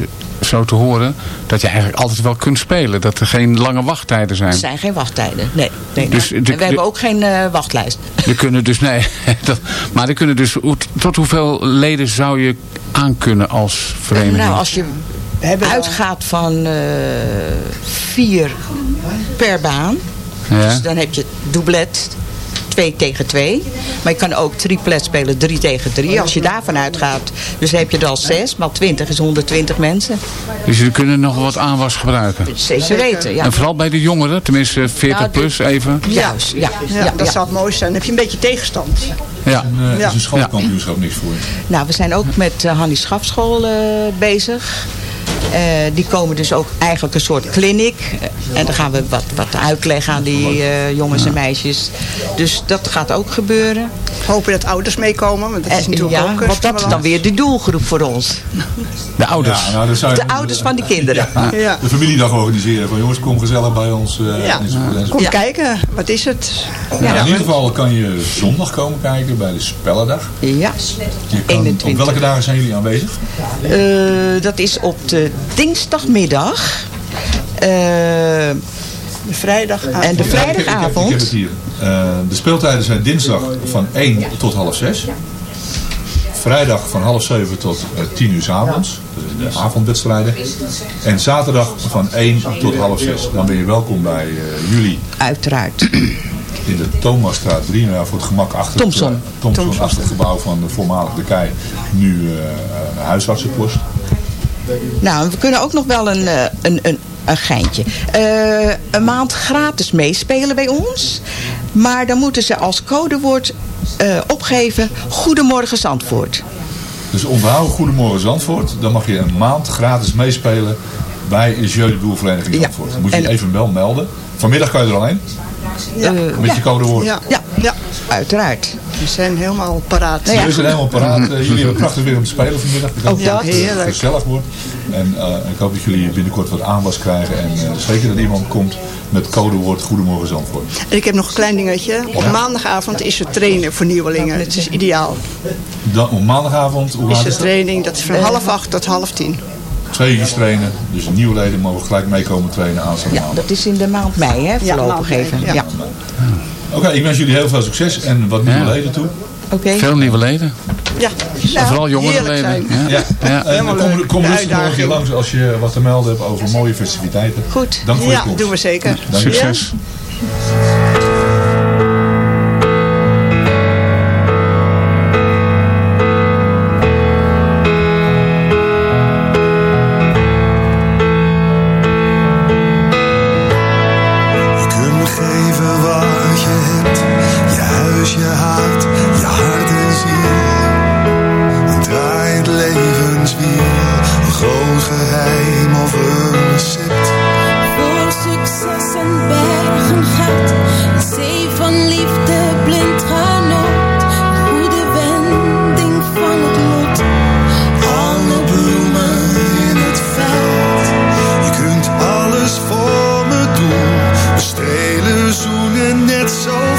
zo te horen, dat je eigenlijk altijd wel kunt spelen. Dat er geen lange wachttijden zijn. Er zijn geen wachttijden. Nee. nee Dus de- en we hebben ook geen eh, wachtlijst. *laughs* Er *laughs* kunnen dus, nee, dat, maar er kunnen dus, tot hoeveel leden zou je aankunnen als vereniging? Nou, als je uitgaat van eh, vier per baan. Ja. Dus dan heb je doublet 2 tegen 2. Maar je kan ook triplet spelen 3 tegen 3. Als je daarvan uitgaat. Dus heb je er al 6. Maar 20 is 120 mensen. Dus jullie kunnen nog wat aanwas gebruiken. Zeker weten, ja. En vooral bij de jongeren, tenminste 40 Nou, plus even. Juist, ja. Ja, ja, dat ja. zou het mooi zijn. Dan heb je een beetje tegenstand. Ja. En, eh, Ja. is een schoolkampioenschap niks voor je? Nou, we zijn ook *laughs* met uh, Hannie Schafschool eh, bezig. Eh, die komen dus ook eigenlijk een soort clinic. Eh, en dan gaan we wat, wat uitleggen aan die eh, jongens en meisjes. Dus dat gaat ook gebeuren. Hopen dat ouders meekomen. Want dat is natuurlijk ja, ook want dat is dan weer de doelgroep voor ons. De ouders. Ja, nou, De ouders van die kinderen. Ja, Ja. De familiedag organiseren. Van jongens, kom gezellig bij ons. eh. Kom Ja. kijken, wat is het? Ja, in ieder geval kan je zondag komen kijken bij de spellendag. Ja, Je kan, op 21. welke dagen zijn jullie aanwezig? Eh, dat is op de dinsdagmiddag. Eh, De vrijdag. en de Ik heb, ik heb het vrijdagavond. hier. Eh, de speeltijden zijn dinsdag van 1 tot half 6. Vrijdag van half 7 tot eh, 10 uur 's avonds. De avondwedstrijden. En zaterdag van 1 tot half 6. Dan ben je welkom bij eh, jullie Uiteraard. in de Thomasstraat 3. Nou ja, voor het gemak achter Thompson. het, eh, Thompson, achter het gebouw van de voormalige de Kei. Nu eh, huisartsenpost. Nou, we kunnen ook nog wel een, eh, een, een, een geintje. Eh, een maand gratis meespelen bij ons. Maar dan moeten ze als codewoord eh, opgeven Goedemorgen Zandvoort. Dus onthoud Goedemorgen Zandvoort. Dan mag je een maand gratis meespelen bij Jeu de Zandvoort. Dan moet je En- even wel melden. Vanmiddag kan je er al heen. Ja. Met je codewoord. Ja. Ja, ja. uiteraard. We zijn helemaal paraat. Ja, We zijn helemaal paraat. Eh, jullie hebben prachtig weer om te spelen vanmiddag. Ik hoop Ook dat dat. het Heerlijk. gezellig wordt. En eh, ik hoop dat jullie binnenkort wat aanwas krijgen. En eh, zeker dat iemand komt met codewoord Goedemorgen Zandvoort. En ik heb nog een klein dingetje. Op Ja. maandagavond is er trainen voor nieuwelingen. Het is ideaal. Dan op maandagavond, hoe Is er training. Dat is van half acht tot half tien. Twee uur trainen. Dus nieuwe leden mogen gelijk meekomen trainen aanstaande Ja, dat is in de maand mei, hè? Ja, Voorlopig even. ja. Ja. Oké, ik wens jullie heel veel succes en wat nieuwe Ja. leden toe. Oké. Veel nieuwe leden. Ja. En vooral jongere heerlijk leden. zijn. Ja. Ja. Ja. En Helemaal kom, leuk. kom rustig nog een keer langs als je wat te melden hebt over mooie festiviteiten. Goed. Dank voor je Ja, komst. doen we zeker. Dank je. Succes. zoenen net zo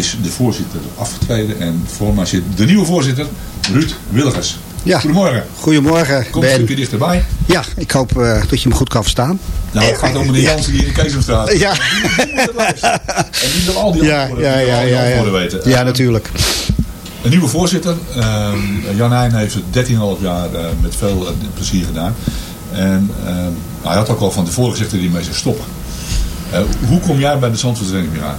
is de voorzitter afgetreden. En voor mij zit de nieuwe voorzitter, Ruud Willigers. Ja. Goedemorgen. Goedemorgen. Kom Ben. een stukje dichterbij. Ja, ik hoop eh, dat je me goed kan verstaan. Nou, het gaat om meneer Jansen die in de Keesomstraat. Ja. En die *laughs* wil al die Ja, antwoorden, ja, ja, ja, weten. Ja, natuurlijk. Een nieuwe voorzitter. ehm, Jan Heijn heeft het 13,5 jaar eh, met veel eh, plezier gedaan. En ehm, hij had ook al van tevoren gezegd dat hij mee zou stoppen. Eh, hoe kom jij bij de Zandvoorts Reddingsbrigade?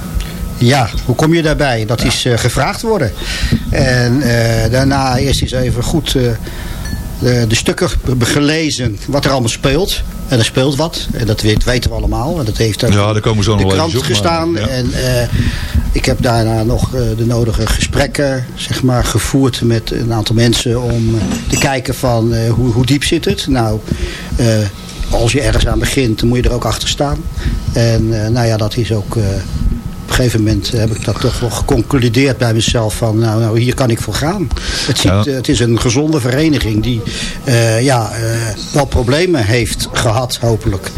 Ja, hoe kom je daarbij? Dat is eh, gevraagd worden. En eh, daarna eerst eens even goed eh, de, de stukken gelezen wat er allemaal speelt. En er speelt wat. En dat weten we allemaal. En dat heeft ook Ja, daar komen zo de nog krant maar, gestaan. ja. En ik heb daarna nog de nodige gesprekken zeg maar, gevoerd met een aantal mensen. Om te kijken van hoe, hoe diep zit het. Nou, als je ergens aan begint, dan moet je er ook achter staan. En nou ja, dat is ook... op een gegeven moment heb ik dat toch wel geconcludeerd bij mezelf van nou, nou hier kan ik voor gaan. Het, ziet, Ja. eh, het is een gezonde vereniging die eh, ja, eh, wel problemen heeft gehad hopelijk.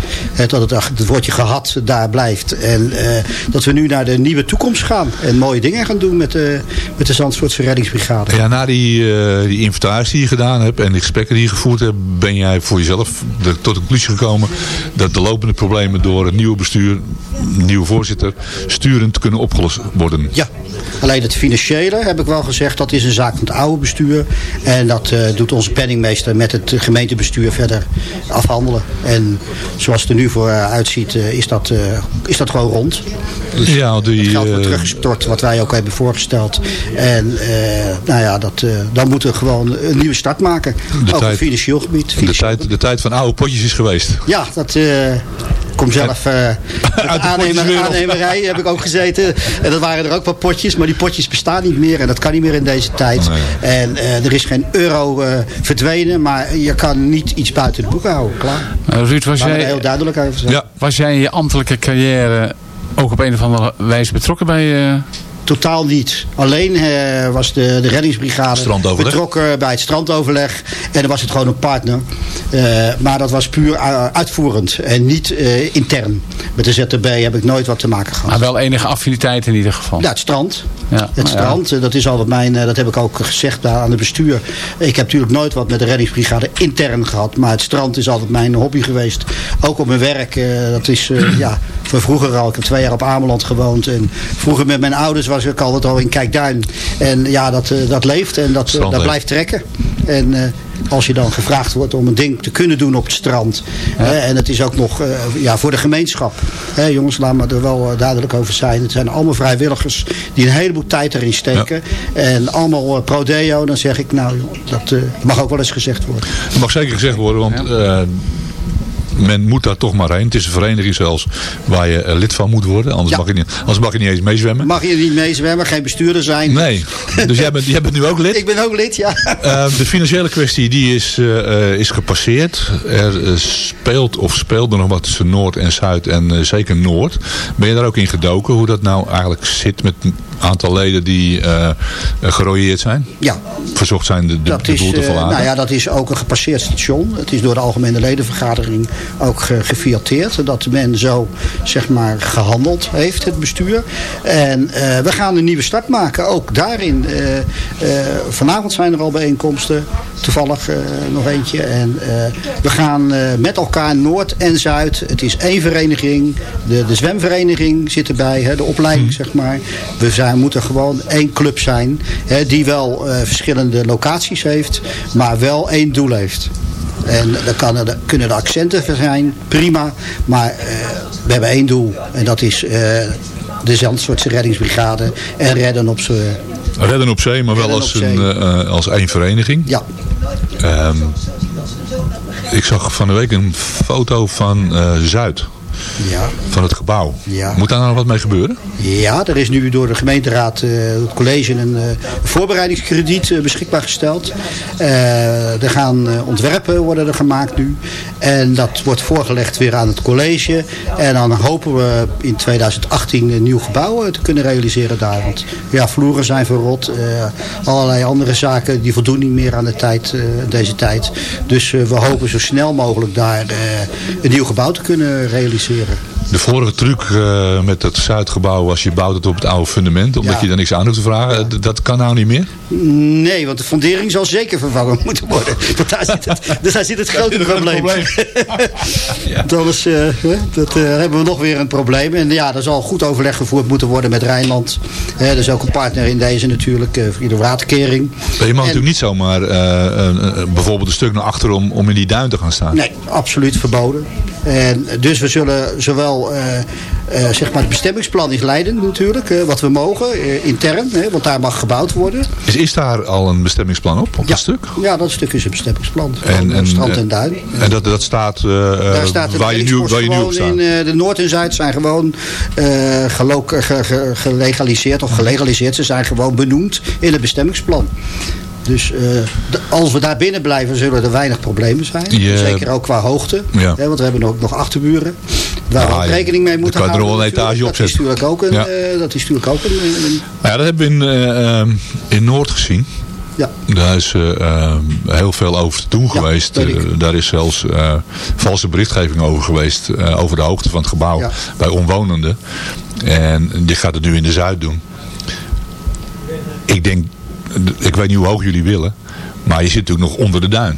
Dat het, het woordje gehad daar blijft. En dat we nu naar de nieuwe toekomst gaan. En mooie dingen gaan doen met de, met de Zandvoortse reddingsbrigade. Ja, na die, die inventaris die je gedaan hebt en die gesprekken die je gevoerd hebt, ben jij voor jezelf de- tot de conclusie gekomen dat de lopende problemen door het nieuwe bestuur, nieuwe voorzitter, kunnen opgelost worden. Ja, alleen het financiële heb ik wel gezegd, dat is een zaak van het oude bestuur. En dat eh, doet onze penningmeester met het gemeentebestuur verder afhandelen. En zoals het er nu voor eh, uitziet, eh, is, dat, is dat gewoon rond. Dus ja, die, het geld wordt teruggestort, wat wij ook hebben voorgesteld. En nou ja, dat, dan moeten we gewoon een nieuwe start maken. De ook tijd- op financieel gebied. De tijd, de tijd van oude potjes is geweest. Ja, dat kom zelf uh, uit de aannemer, aannemerij heb ik ook gezeten. En dat waren er ook wat potjes, maar die potjes bestaan niet meer. En dat kan niet meer in deze tijd. En uh, er is geen euro uh, verdwenen, maar je kan niet iets buiten het boek houden. Klaar. Uh, Ruud, was jij, er heel duidelijk over zijn. Ja. was jij in je ambtelijke carrière ook op een of andere wijze betrokken bij... Totaal niet. Alleen uh, was de, de reddingsbrigade betrokken bij het strandoverleg. En dan was het gewoon een partner. Uh, maar dat was puur uh, uitvoerend en niet uh, intern. Met de ZTB heb ik nooit wat te maken gehad. Maar wel enige affiniteit in ieder geval. Ja, het strand. Ja, het strand, ja. dat is altijd mijn, dat heb ik ook gezegd aan het bestuur. Ik heb natuurlijk nooit wat met de reddingsbrigade intern gehad. Maar het strand is altijd mijn hobby geweest. Ook op mijn werk. dat is ja, van vroeger al. Ik heb twee jaar op Ameland gewoond. En vroeger met mijn ouders was ik altijd al in Kijkduin. En ja, dat, uh, dat leeft en dat, dat blijft trekken. En als je dan gevraagd wordt om een ding te kunnen doen op het strand. Ja. Hè, en het is ook nog ja, voor de gemeenschap. Hè, jongens, laat me er wel duidelijk over zijn. Het zijn allemaal vrijwilligers die een heleboel tijd erin steken. Ja. En allemaal pro-deo. Dan zeg ik, nou, dat mag ook wel eens gezegd worden. Dat mag zeker gezegd worden, want... Men moet daar toch maar heen. Het is een vereniging zelfs waar je uh, lid van moet worden. Anders, ja. mag je niet, anders mag je niet eens meezwemmen. Mag je niet meezwemmen, geen bestuurder zijn. Nee, dus jij bent, jij bent nu ook lid? *laughs* Ik ben ook lid, ja. Uh, de financiële kwestie die is, uh, is gepasseerd. Er speelt of speelde nog wat tussen Noord en Zuid en zeker Noord. Ben je daar ook in gedoken hoe dat nou eigenlijk zit met aantal leden die gerooieerd zijn? Ja. Verzocht zijn de, de, dat de is, boel te verlaten? Nou ja, dat is ook een gepasseerd station. Het is door de algemene ledenvergadering ook gefiateerd. Dat men zo zeg maar gehandeld heeft, het bestuur. En uh, we gaan een nieuwe start maken. Ook daarin. Uh, uh, vanavond zijn er al bijeenkomsten. Toevallig nog eentje. En we gaan met elkaar Noord en Zuid. Het is één vereniging. De, de zwemvereniging zit erbij. Hè, de opleiding zeg maar. We zijn, moeten gewoon één club zijn. Hè, die wel verschillende locaties heeft. Maar wel één doel heeft. En dan kan er, kunnen er accenten zijn, prima. Maar uh, we hebben één doel. En dat is uh, de Zandsoortse reddingsbrigade en redden op zee. Redden op zee, maar wel als, een, uh, als één vereniging. Ja. Um, ik zag van de week een foto van Zuid. Ja. van het gebouw. Ja. Moet daar nou wat mee gebeuren? Ja, er is nu door de gemeenteraad, eh, het college, een eh, voorbereidingskrediet eh, beschikbaar gesteld. Er gaan ontwerpen worden er gemaakt nu. En dat wordt voorgelegd weer aan het college. En dan hopen we in 2018 een nieuw gebouw te kunnen realiseren daar. Want ja, vloeren zijn verrot. allerlei andere zaken die voldoen niet meer aan de tijd, deze tijd. Dus we hopen zo snel mogelijk daar een nieuw gebouw te kunnen realiseren. De vorige truc eh, met het Zuidgebouw was je bouwt het op het oude fundament. Omdat Ja. je er niks aan hoeft te vragen. Dat kan nou niet meer? Nee, want de fundering zal zeker vervangen *laughs* moeten worden. Want daar zit het, dus daar zit het grote probleem. Want *laughs* Anders eh, dat, eh, hebben we nog weer een probleem. En ja, er zal goed overleg gevoerd moeten worden met Rijnland. Er is ook een partner in deze natuurlijk, uh, Friede Waterkering. Maar je mag natuurlijk niet zomaar bijvoorbeeld een stuk naar achteren om, om in die duin te gaan staan. Nee, absoluut verboden. En dus we zullen zowel eh, eh, zeg maar het bestemmingsplan is Leiden natuurlijk, eh, wat we mogen, intern, hè, want daar mag gebouwd worden. Is, is daar al een bestemmingsplan op, op dat stuk? Ja, dat stuk is een bestemmingsplan. En, strand en duin. En dat, dat staat, Daar staat waar, je nu, waar je nu op staat. in de Noord en Zuid zijn gewoon gelegaliseerd of gelegaliseerd. Ze zijn gewoon benoemd in het bestemmingsplan. Dus eh, de- als we daar binnen blijven, zullen er weinig problemen zijn. Je- Zeker ook qua hoogte. Ja. Hè, want we hebben ook nog achterburen. Waar we Ah, ook rekening mee moeten kan je er houden. wel een etage natuurlijk. op dat is natuurlijk ook een, Ja. eh, dat is natuurlijk ook een, een- ja, dat hebben we in, eh, in Noord gezien. Ja. Daar is eh, heel veel over te doen geweest. Eh, daar is zelfs eh, valse berichtgeving over geweest. eh, over de hoogte van het gebouw Ja. bij omwonenden. En die gaat het nu in de Zuid doen. Ik denk, ik weet niet hoe hoog jullie willen. Maar je zit natuurlijk nog onder de duin.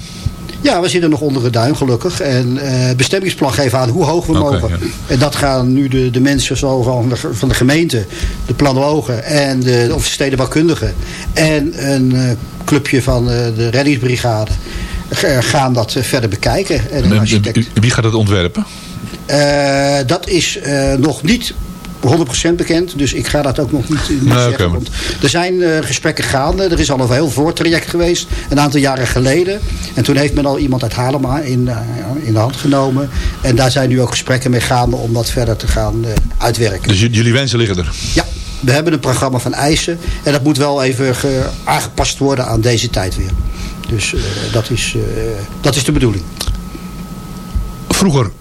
Ja, we zitten nog onder de duin gelukkig. En eh, het bestemmingsplan geeft aan hoe hoog we mogen. ja. En dat gaan nu de, de mensen zo van de, van de gemeente, de planologen en de, of de stedenbouwkundigen. En een eh, clubje van eh, de reddingsbrigade eh, gaan dat eh, verder bekijken. En wie gaat het ontwerpen? Eh, dat is eh, nog niet 100% bekend, dus ik ga dat ook nog niet, niet Nee, zeggen. er zijn eh, gesprekken gaande. Er is al een heel voortraject geweest, een aantal jaren geleden. En toen heeft men al iemand uit Halema in, eh, in de hand genomen. En daar zijn nu ook gesprekken mee gaande om dat verder te gaan eh, uitwerken. Dus jullie wensen liggen er. Ja, we hebben een programma van eisen. En dat moet wel even ge- aangepast worden aan deze tijd weer. Dus dat, is, dat is de bedoeling. Vroeger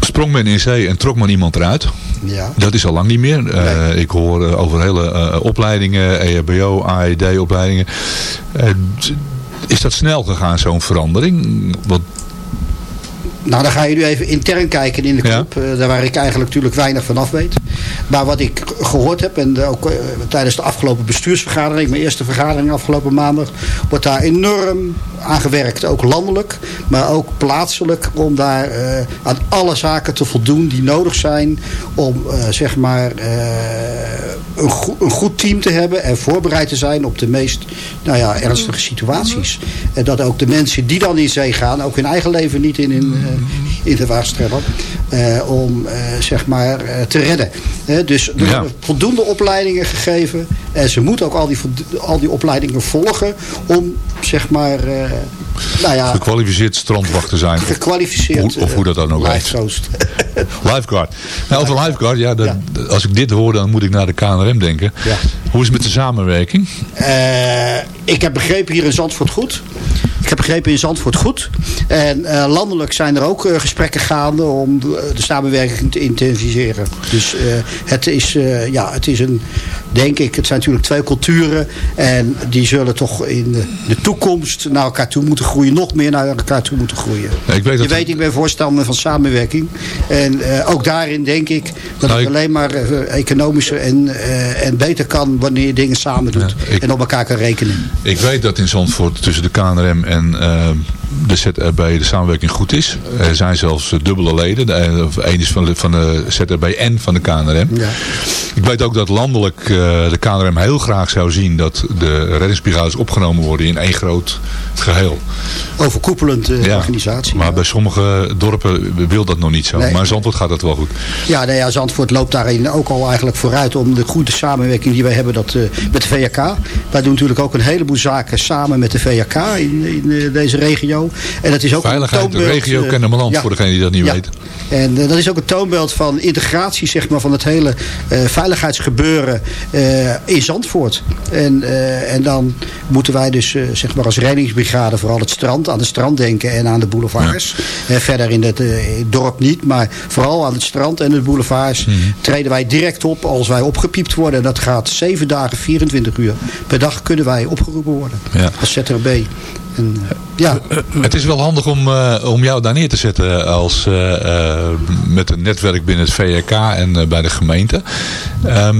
sprong men in zee en trok men iemand eruit. Ja. Dat is al lang niet meer. Eh, ik hoor eh, over hele eh, opleidingen, EHBO, AED-opleidingen. is dat snel gegaan, zo'n verandering? Want Nou, dan ga je nu even intern kijken in de club. daar waar ik eigenlijk natuurlijk weinig van af weet. Maar wat ik gehoord heb, en ook tijdens de afgelopen bestuursvergadering, mijn eerste vergadering afgelopen maandag, wordt daar enorm aan gewerkt. Ook landelijk, maar ook plaatselijk. Om daar eh, aan alle zaken te voldoen die nodig zijn. Om eh, zeg maar eh, een, een goed team te hebben en voorbereid te zijn op de meest nou ja, ernstige situaties. En dat ook de mensen die dan in zee gaan, ook hun eigen leven niet in, in, in de eh, om zeg maar te redden. Dus er Ja. worden voldoende opleidingen gegeven. En ze moeten ook al die, al die opleidingen volgen. Om zeg maar, eh, nou ja, gekwalificeerd strandwacht te zijn. Gekwalificeerd. of hoe dat dan ook eh, heet. *laughs* Lifeguard. Nou, over lifeguard, ja, dat, als ik dit hoor, dan moet ik naar de KNRM denken. Ja. Hoe is het met de samenwerking? Eh, ik heb begrepen hier in Zandvoort goed. Ik heb begrepen in Zandvoort goed. En eh, landelijk zijn er ook eh, gesprekken gaande om de, de samenwerking te intensiveren. Dus het, is, ja, het is een, denk ik, het zijn natuurlijk twee culturen. En die zullen toch in de, de toekomst naar elkaar toe moeten groeien. Nog meer naar elkaar toe moeten groeien. Ja, ik weet dat Je weet, ik ben voorstander van samenwerking. En ook daarin denk ik dat Nou, het alleen maar economischer en, en beter kan wanneer je dingen samen doet. ik- en op elkaar kan rekenen. Ik weet dat in Zandvoort tussen de KNRM en eh, de ZRB de samenwerking goed is. Er zijn zelfs eh, dubbele leden. De één is van de, van de ZRB en van de KNRM. Ja. Ik weet ook dat landelijk eh, de KNRM heel graag zou zien dat de reddingsbrigades opgenomen worden in één groot geheel. Overkoepelend eh, Ja, organisatie. Maar bij sommige dorpen wil dat nog niet zo. Nee. Maar in Zandvoort gaat dat wel goed. Ja, nou ja, Zandvoort loopt daarin ook al eigenlijk vooruit om de goede samenwerking die wij hebben dat, eh, met de VK. Wij doen natuurlijk ook een hele heleboel zaken samen met de VHK in, in eh, deze regio. En dat is ook Veiligheid, een de regio eh, Kennemerland, ja. voor degene die dat niet Ja. weet. En dat is ook een toonbeeld van integratie zeg maar, van het hele veiligheidsgebeuren in Zandvoort. En, en dan moeten wij dus zeg maar als reddingsbrigade vooral het strand, aan het strand denken en aan de boulevards. Verder in het, dorp niet, maar vooral aan het strand en de boulevards Mhm. treden wij direct op als wij opgepiept worden. En dat gaat zeven dagen, 24 uur per dag kunnen wij opgeroepen worden Ja. als ZRB. En, eh, ja. Het is wel handig om, eh, om jou daar neer te zetten als, eh, eh, met een netwerk binnen het VRK en eh, bij de gemeente. Ehm,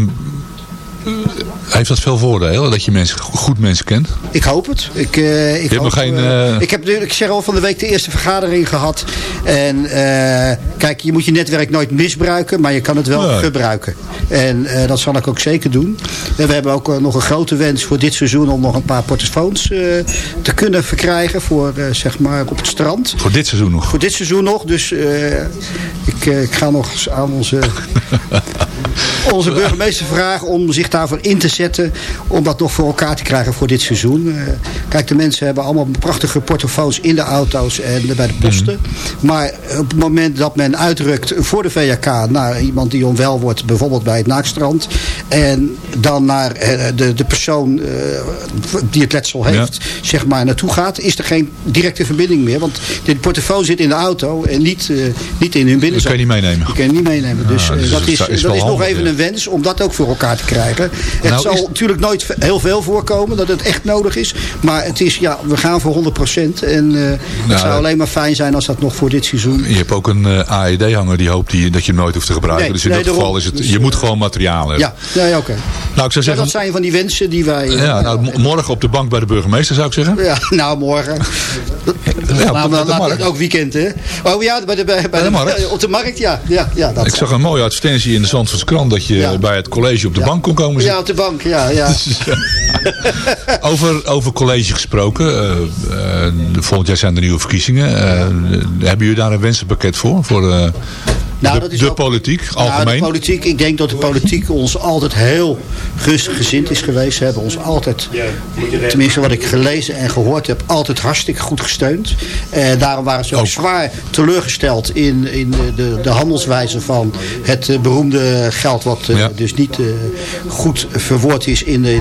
heeft dat veel voordelen, dat je mensen, goed mensen kent? Ik hoop het. Ik, eh, ik hebt hoop, nog geen, eh, eh, ik heb nu- ik zeg al van de week de eerste vergadering gehad. En eh, kijk, je moet je netwerk nooit misbruiken, maar je kan het wel gebruiken. En eh, dat zal ik ook zeker doen. En we hebben ook eh, nog een grote wens voor dit seizoen om nog een paar portofoons eh, te kunnen verkrijgen voor eh, zeg maar op het strand. Voor dit seizoen nog? Voor dit seizoen nog. Dus eh, ik, eh, ik ga nog eens aan onze, *laughs* onze burgemeester vragen om zich daarvoor in te zetten. Om dat nog voor elkaar te krijgen voor dit seizoen. Eh, kijk, de mensen hebben allemaal prachtige portofoons in de auto's en bij de posten. Maar op het moment dat men uitrukt voor de VHK naar iemand die onwel wordt. Bijvoorbeeld bij het Naakstrand. En dan naar eh, de, de persoon eh, die het letsel heeft. Zeg maar naartoe gaat. Is er geen directe verbinding meer. Want de portofoon zit in de auto en niet, niet in hun Dat binnenzak. kan je niet meenemen. Die kan je niet meenemen. Dus, Ah, dus dat is, is dat is, nog handig, even ja. een wens om dat ook voor elkaar te krijgen. Het Nou, zal is- natuurlijk nooit heel veel voorkomen dat het echt nodig is. Maar het is, ja, we gaan voor 100%. En eh, het Nou, zou alleen maar fijn zijn als dat nog voor dit seizoen... Je hebt ook een eh, AED-hanger die hoopt die, dat je hem nooit hoeft te gebruiken. Nee, dus in nee, dat geval is het, Dus, je eh, moet gewoon materiaal hebben. Ja, nee, oké. Nou, ik zou zeggen, dat zijn van die wensen die wij... eh, ja, nou, morgen op de bank bij de burgemeester zou ik zeggen. Ja, *laughs* nou, morgen. Ja, maar dan laat het ook weekend, hè? Oh ja, bij de, bij, bij de. Op de markt, ja. ja, ja dat Ik zag een mooie advertentie in de Zandvoortse krant dat je Ja. bij het college op de bank kon komen Ja, op de bank, ja. *laughs* ja. Over, over college gesproken, eh, eh, volgend jaar zijn er nieuwe verkiezingen. Eh, hebben jullie daar een wensenpakket voor? Voor Nou, de, dat is de ook- politiek, Nou, algemeen? de politiek, ik denk dat de politiek ons altijd heel rustig gezind is geweest. Ze hebben ons altijd, tenminste wat ik gelezen en gehoord heb, altijd hartstikke goed gesteund. Eh, daarom waren ze ook, zwaar teleurgesteld in, in de, de, de handelswijze van het eh, beroemde geld wat eh, dus niet eh, goed verwoord is in de,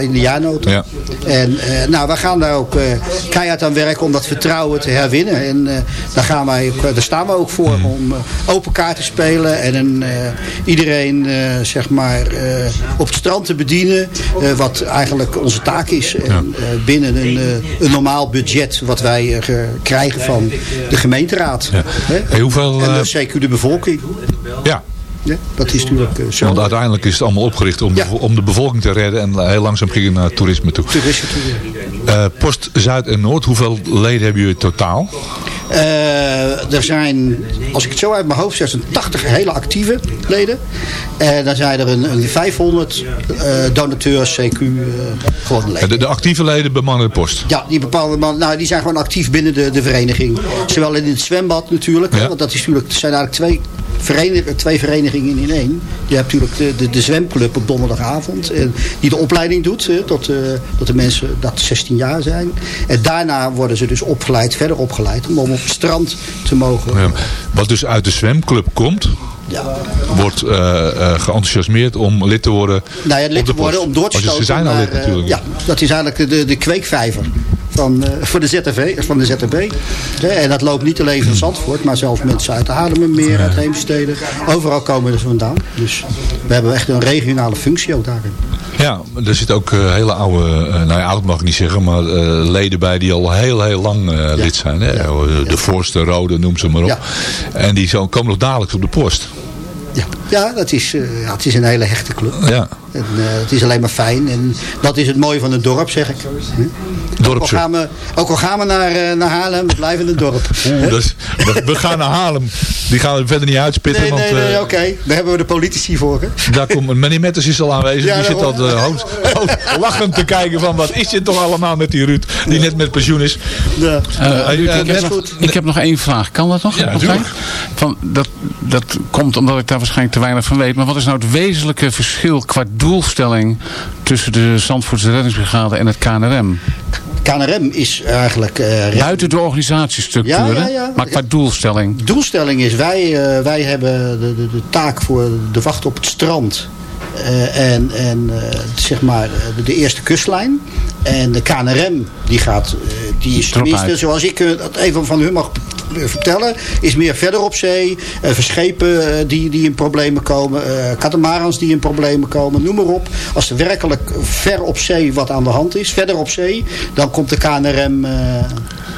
in de jaarnota. Ja. En eh, nou, we gaan daar ook eh, keihard aan werken om dat vertrouwen te herwinnen. En eh, daar, gaan wij daar staan we ook voor om eh, open te spelen. En een, eh, iedereen eh, zeg maar, eh, op het strand te bedienen. wat eigenlijk onze taak is. En, binnen een, een normaal budget wat wij ge- krijgen van de gemeenteraad. Hè? Hey, hoeveel, en CQ de bevolking. Ja. Ja, dat is natuurlijk zo. Want uiteindelijk is het allemaal opgericht om, de, om de bevolking te redden. En heel langzaam ging het naar toerisme toe. Toerisme toe, Eh, Post Zuid en Noord, hoeveel leden hebben jullie totaal? Eh, er zijn, als ik het zo uit mijn hoofd zeg, zijn 80 hele actieve leden. En dan zijn er een, een 500 eh, donateurs, CQ, eh gewoon leden. De, de actieve leden bemannen de post. Ja, die bepaalde man, nou, die zijn gewoon actief binnen de, de vereniging. Zowel in het zwembad natuurlijk, want dat is natuurlijk, er zijn eigenlijk twee, twee verenigingen in één. Je hebt natuurlijk de, de, de zwemclub op donderdagavond, en die de opleiding doet, hè, tot, eh, tot de mensen dat 16 jaar zijn. En daarna worden ze dus opgeleid, verder opgeleid, om op het strand te mogen. Ja, wat dus uit de zwemclub komt, wordt eh, eh, geenthousiasmeerd om lid te worden Nou ja, lid te worden om door te stoten. Ze zijn al lid eh, natuurlijk. ja, dat is eigenlijk de, de kweekvijver van, eh, voor de ZTV, van de ZTB. Hè, En dat loopt niet alleen van Zandvoort, maar zelfs mensen uit de Haarlemmermeer, uit Heemstede. Overal komen ze vandaan. Dus we hebben echt een regionale functie ook daarin. Ja, er zitten ook eh, hele oude, eh, nou ja, oud mag ik niet zeggen, maar eh, leden bij die al heel, heel lang eh, lid zijn. Hè? De Voorste, Rode, noem ze maar op. En die zo, komen nog dadelijk op de post. Ja, dat is, eh, ja, het is een hele hechte club. Ja. En, eh, het is alleen maar fijn. En dat is het mooie van het dorp, zeg ik. Ook al gaan we, ook al gaan we naar, eh, naar Haarlem, we blijven in het dorp. Oeh, is- we, we gaan naar Haarlem. Die gaan we verder niet uitspitten. Nee, want, nee, nee, eh, oké. Daar hebben we de politici voor. Hè? Daar komt, meneer Metters is al aanwezig. Ja, die zit al uh, hoofd, hoofd lachend te kijken van wat is dit toch allemaal met die Ruud. Die net met pensioen is. Ja. Ik, heb nog, ik heb nog één vraag. Kan dat nog? Ja, natuurlijk. Van, dat, dat komt omdat ik daar waarschijnlijk te weinig van weet. Maar wat is nou het wezenlijke verschil qua doelstelling tussen de Zandvoortse reddingsbrigade en het KNRM? KNRM is eigenlijk... eh, Buiten de organisatiestructuren, Ja, ja, ja. maar qua doelstelling. doelstelling is, wij, eh, wij hebben de, de, de taak voor de wacht op het strand. Eh, en en eh, zeg maar eh, de, de eerste kustlijn. En de KNRM, die gaat, die is tenminste, uit. zoals ik dat even van hun mag vertellen, is meer verder op zee. verschepen die, die in problemen komen. katamarans die in problemen komen. Noem maar op. Als er werkelijk ver op zee wat aan de hand is, verder op zee, dan komt de KNRM...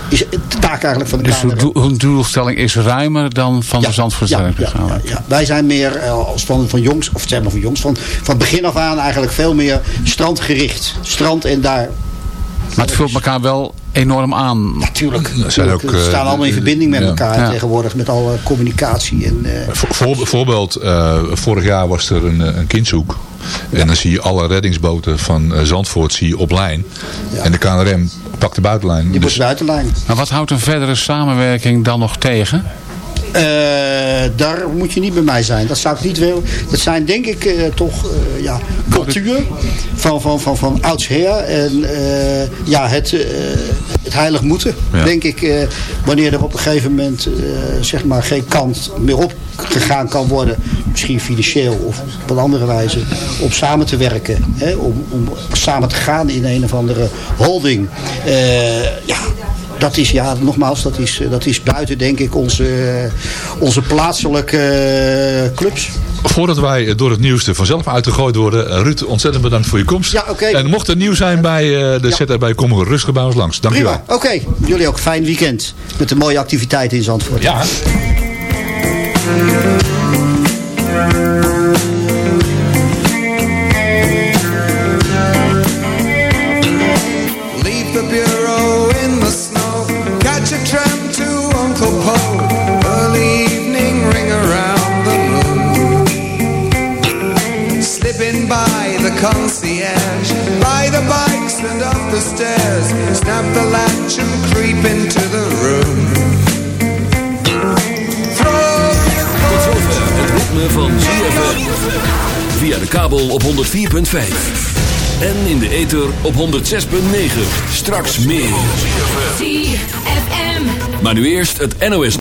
is de taak eigenlijk van de Dus KNRM. hun doel- hun doelstelling is ruimer dan van de Zandvoortse reddingsbrigade. Ja, wij zijn meer als van, van jongs, of zeg maar van jongs, van, van het begin af aan eigenlijk veel meer strandgericht. Strand en daar. Maar het vult elkaar wel enorm aan. Natuurlijk. zijn ook, we staan eh, allemaal in verbinding met ja. elkaar Ja. tegenwoordig met alle communicatie. En, eh, Voor, voor- voorbeeld, eh, vorig jaar was er een, een kindzoek. En dan zie je alle reddingsboten van Zandvoort zie je op lijn. En de KNRM pakt de buitenlijn. die Dus wordt buitenlijn. Maar wat houdt een verdere samenwerking dan nog tegen? Eh, daar moet je niet bij mij zijn. Dat zou ik niet willen. Dat zijn denk ik eh, toch eh, ja, cultuur van, van, van, van oudsher. En ja, het, het heilig moeten. Ja. Denk ik, wanneer er op een gegeven moment zeg maar geen kant meer op gegaan kan worden. Misschien financieel of op een andere wijze. Om samen te werken. Hè, om, om samen te gaan in een of andere holding. Ja, dat is, ja, nogmaals, dat is, dat is buiten, denk ik, onze, onze plaatselijke eh, clubs. Voordat wij door het nieuwste vanzelf uitgegooid worden. eh, Ruud, ontzettend bedankt voor je komst. Ja, oké. En mocht er nieuw zijn bij eh, de ZRB, kom er rustig bij ons langs. Dankjewel. Prima, oké. Jullie ook fijn weekend. Met de mooie activiteiten in Zandvoort. Ja. Concierge. By the bikes and up the stairs. Snap the latch and creep into the room. Tot zover het ritme van ZFM. Via de kabel op 104.5. En in de ether op 106.9. Straks meer. ZFM. Maar nu eerst het NOS.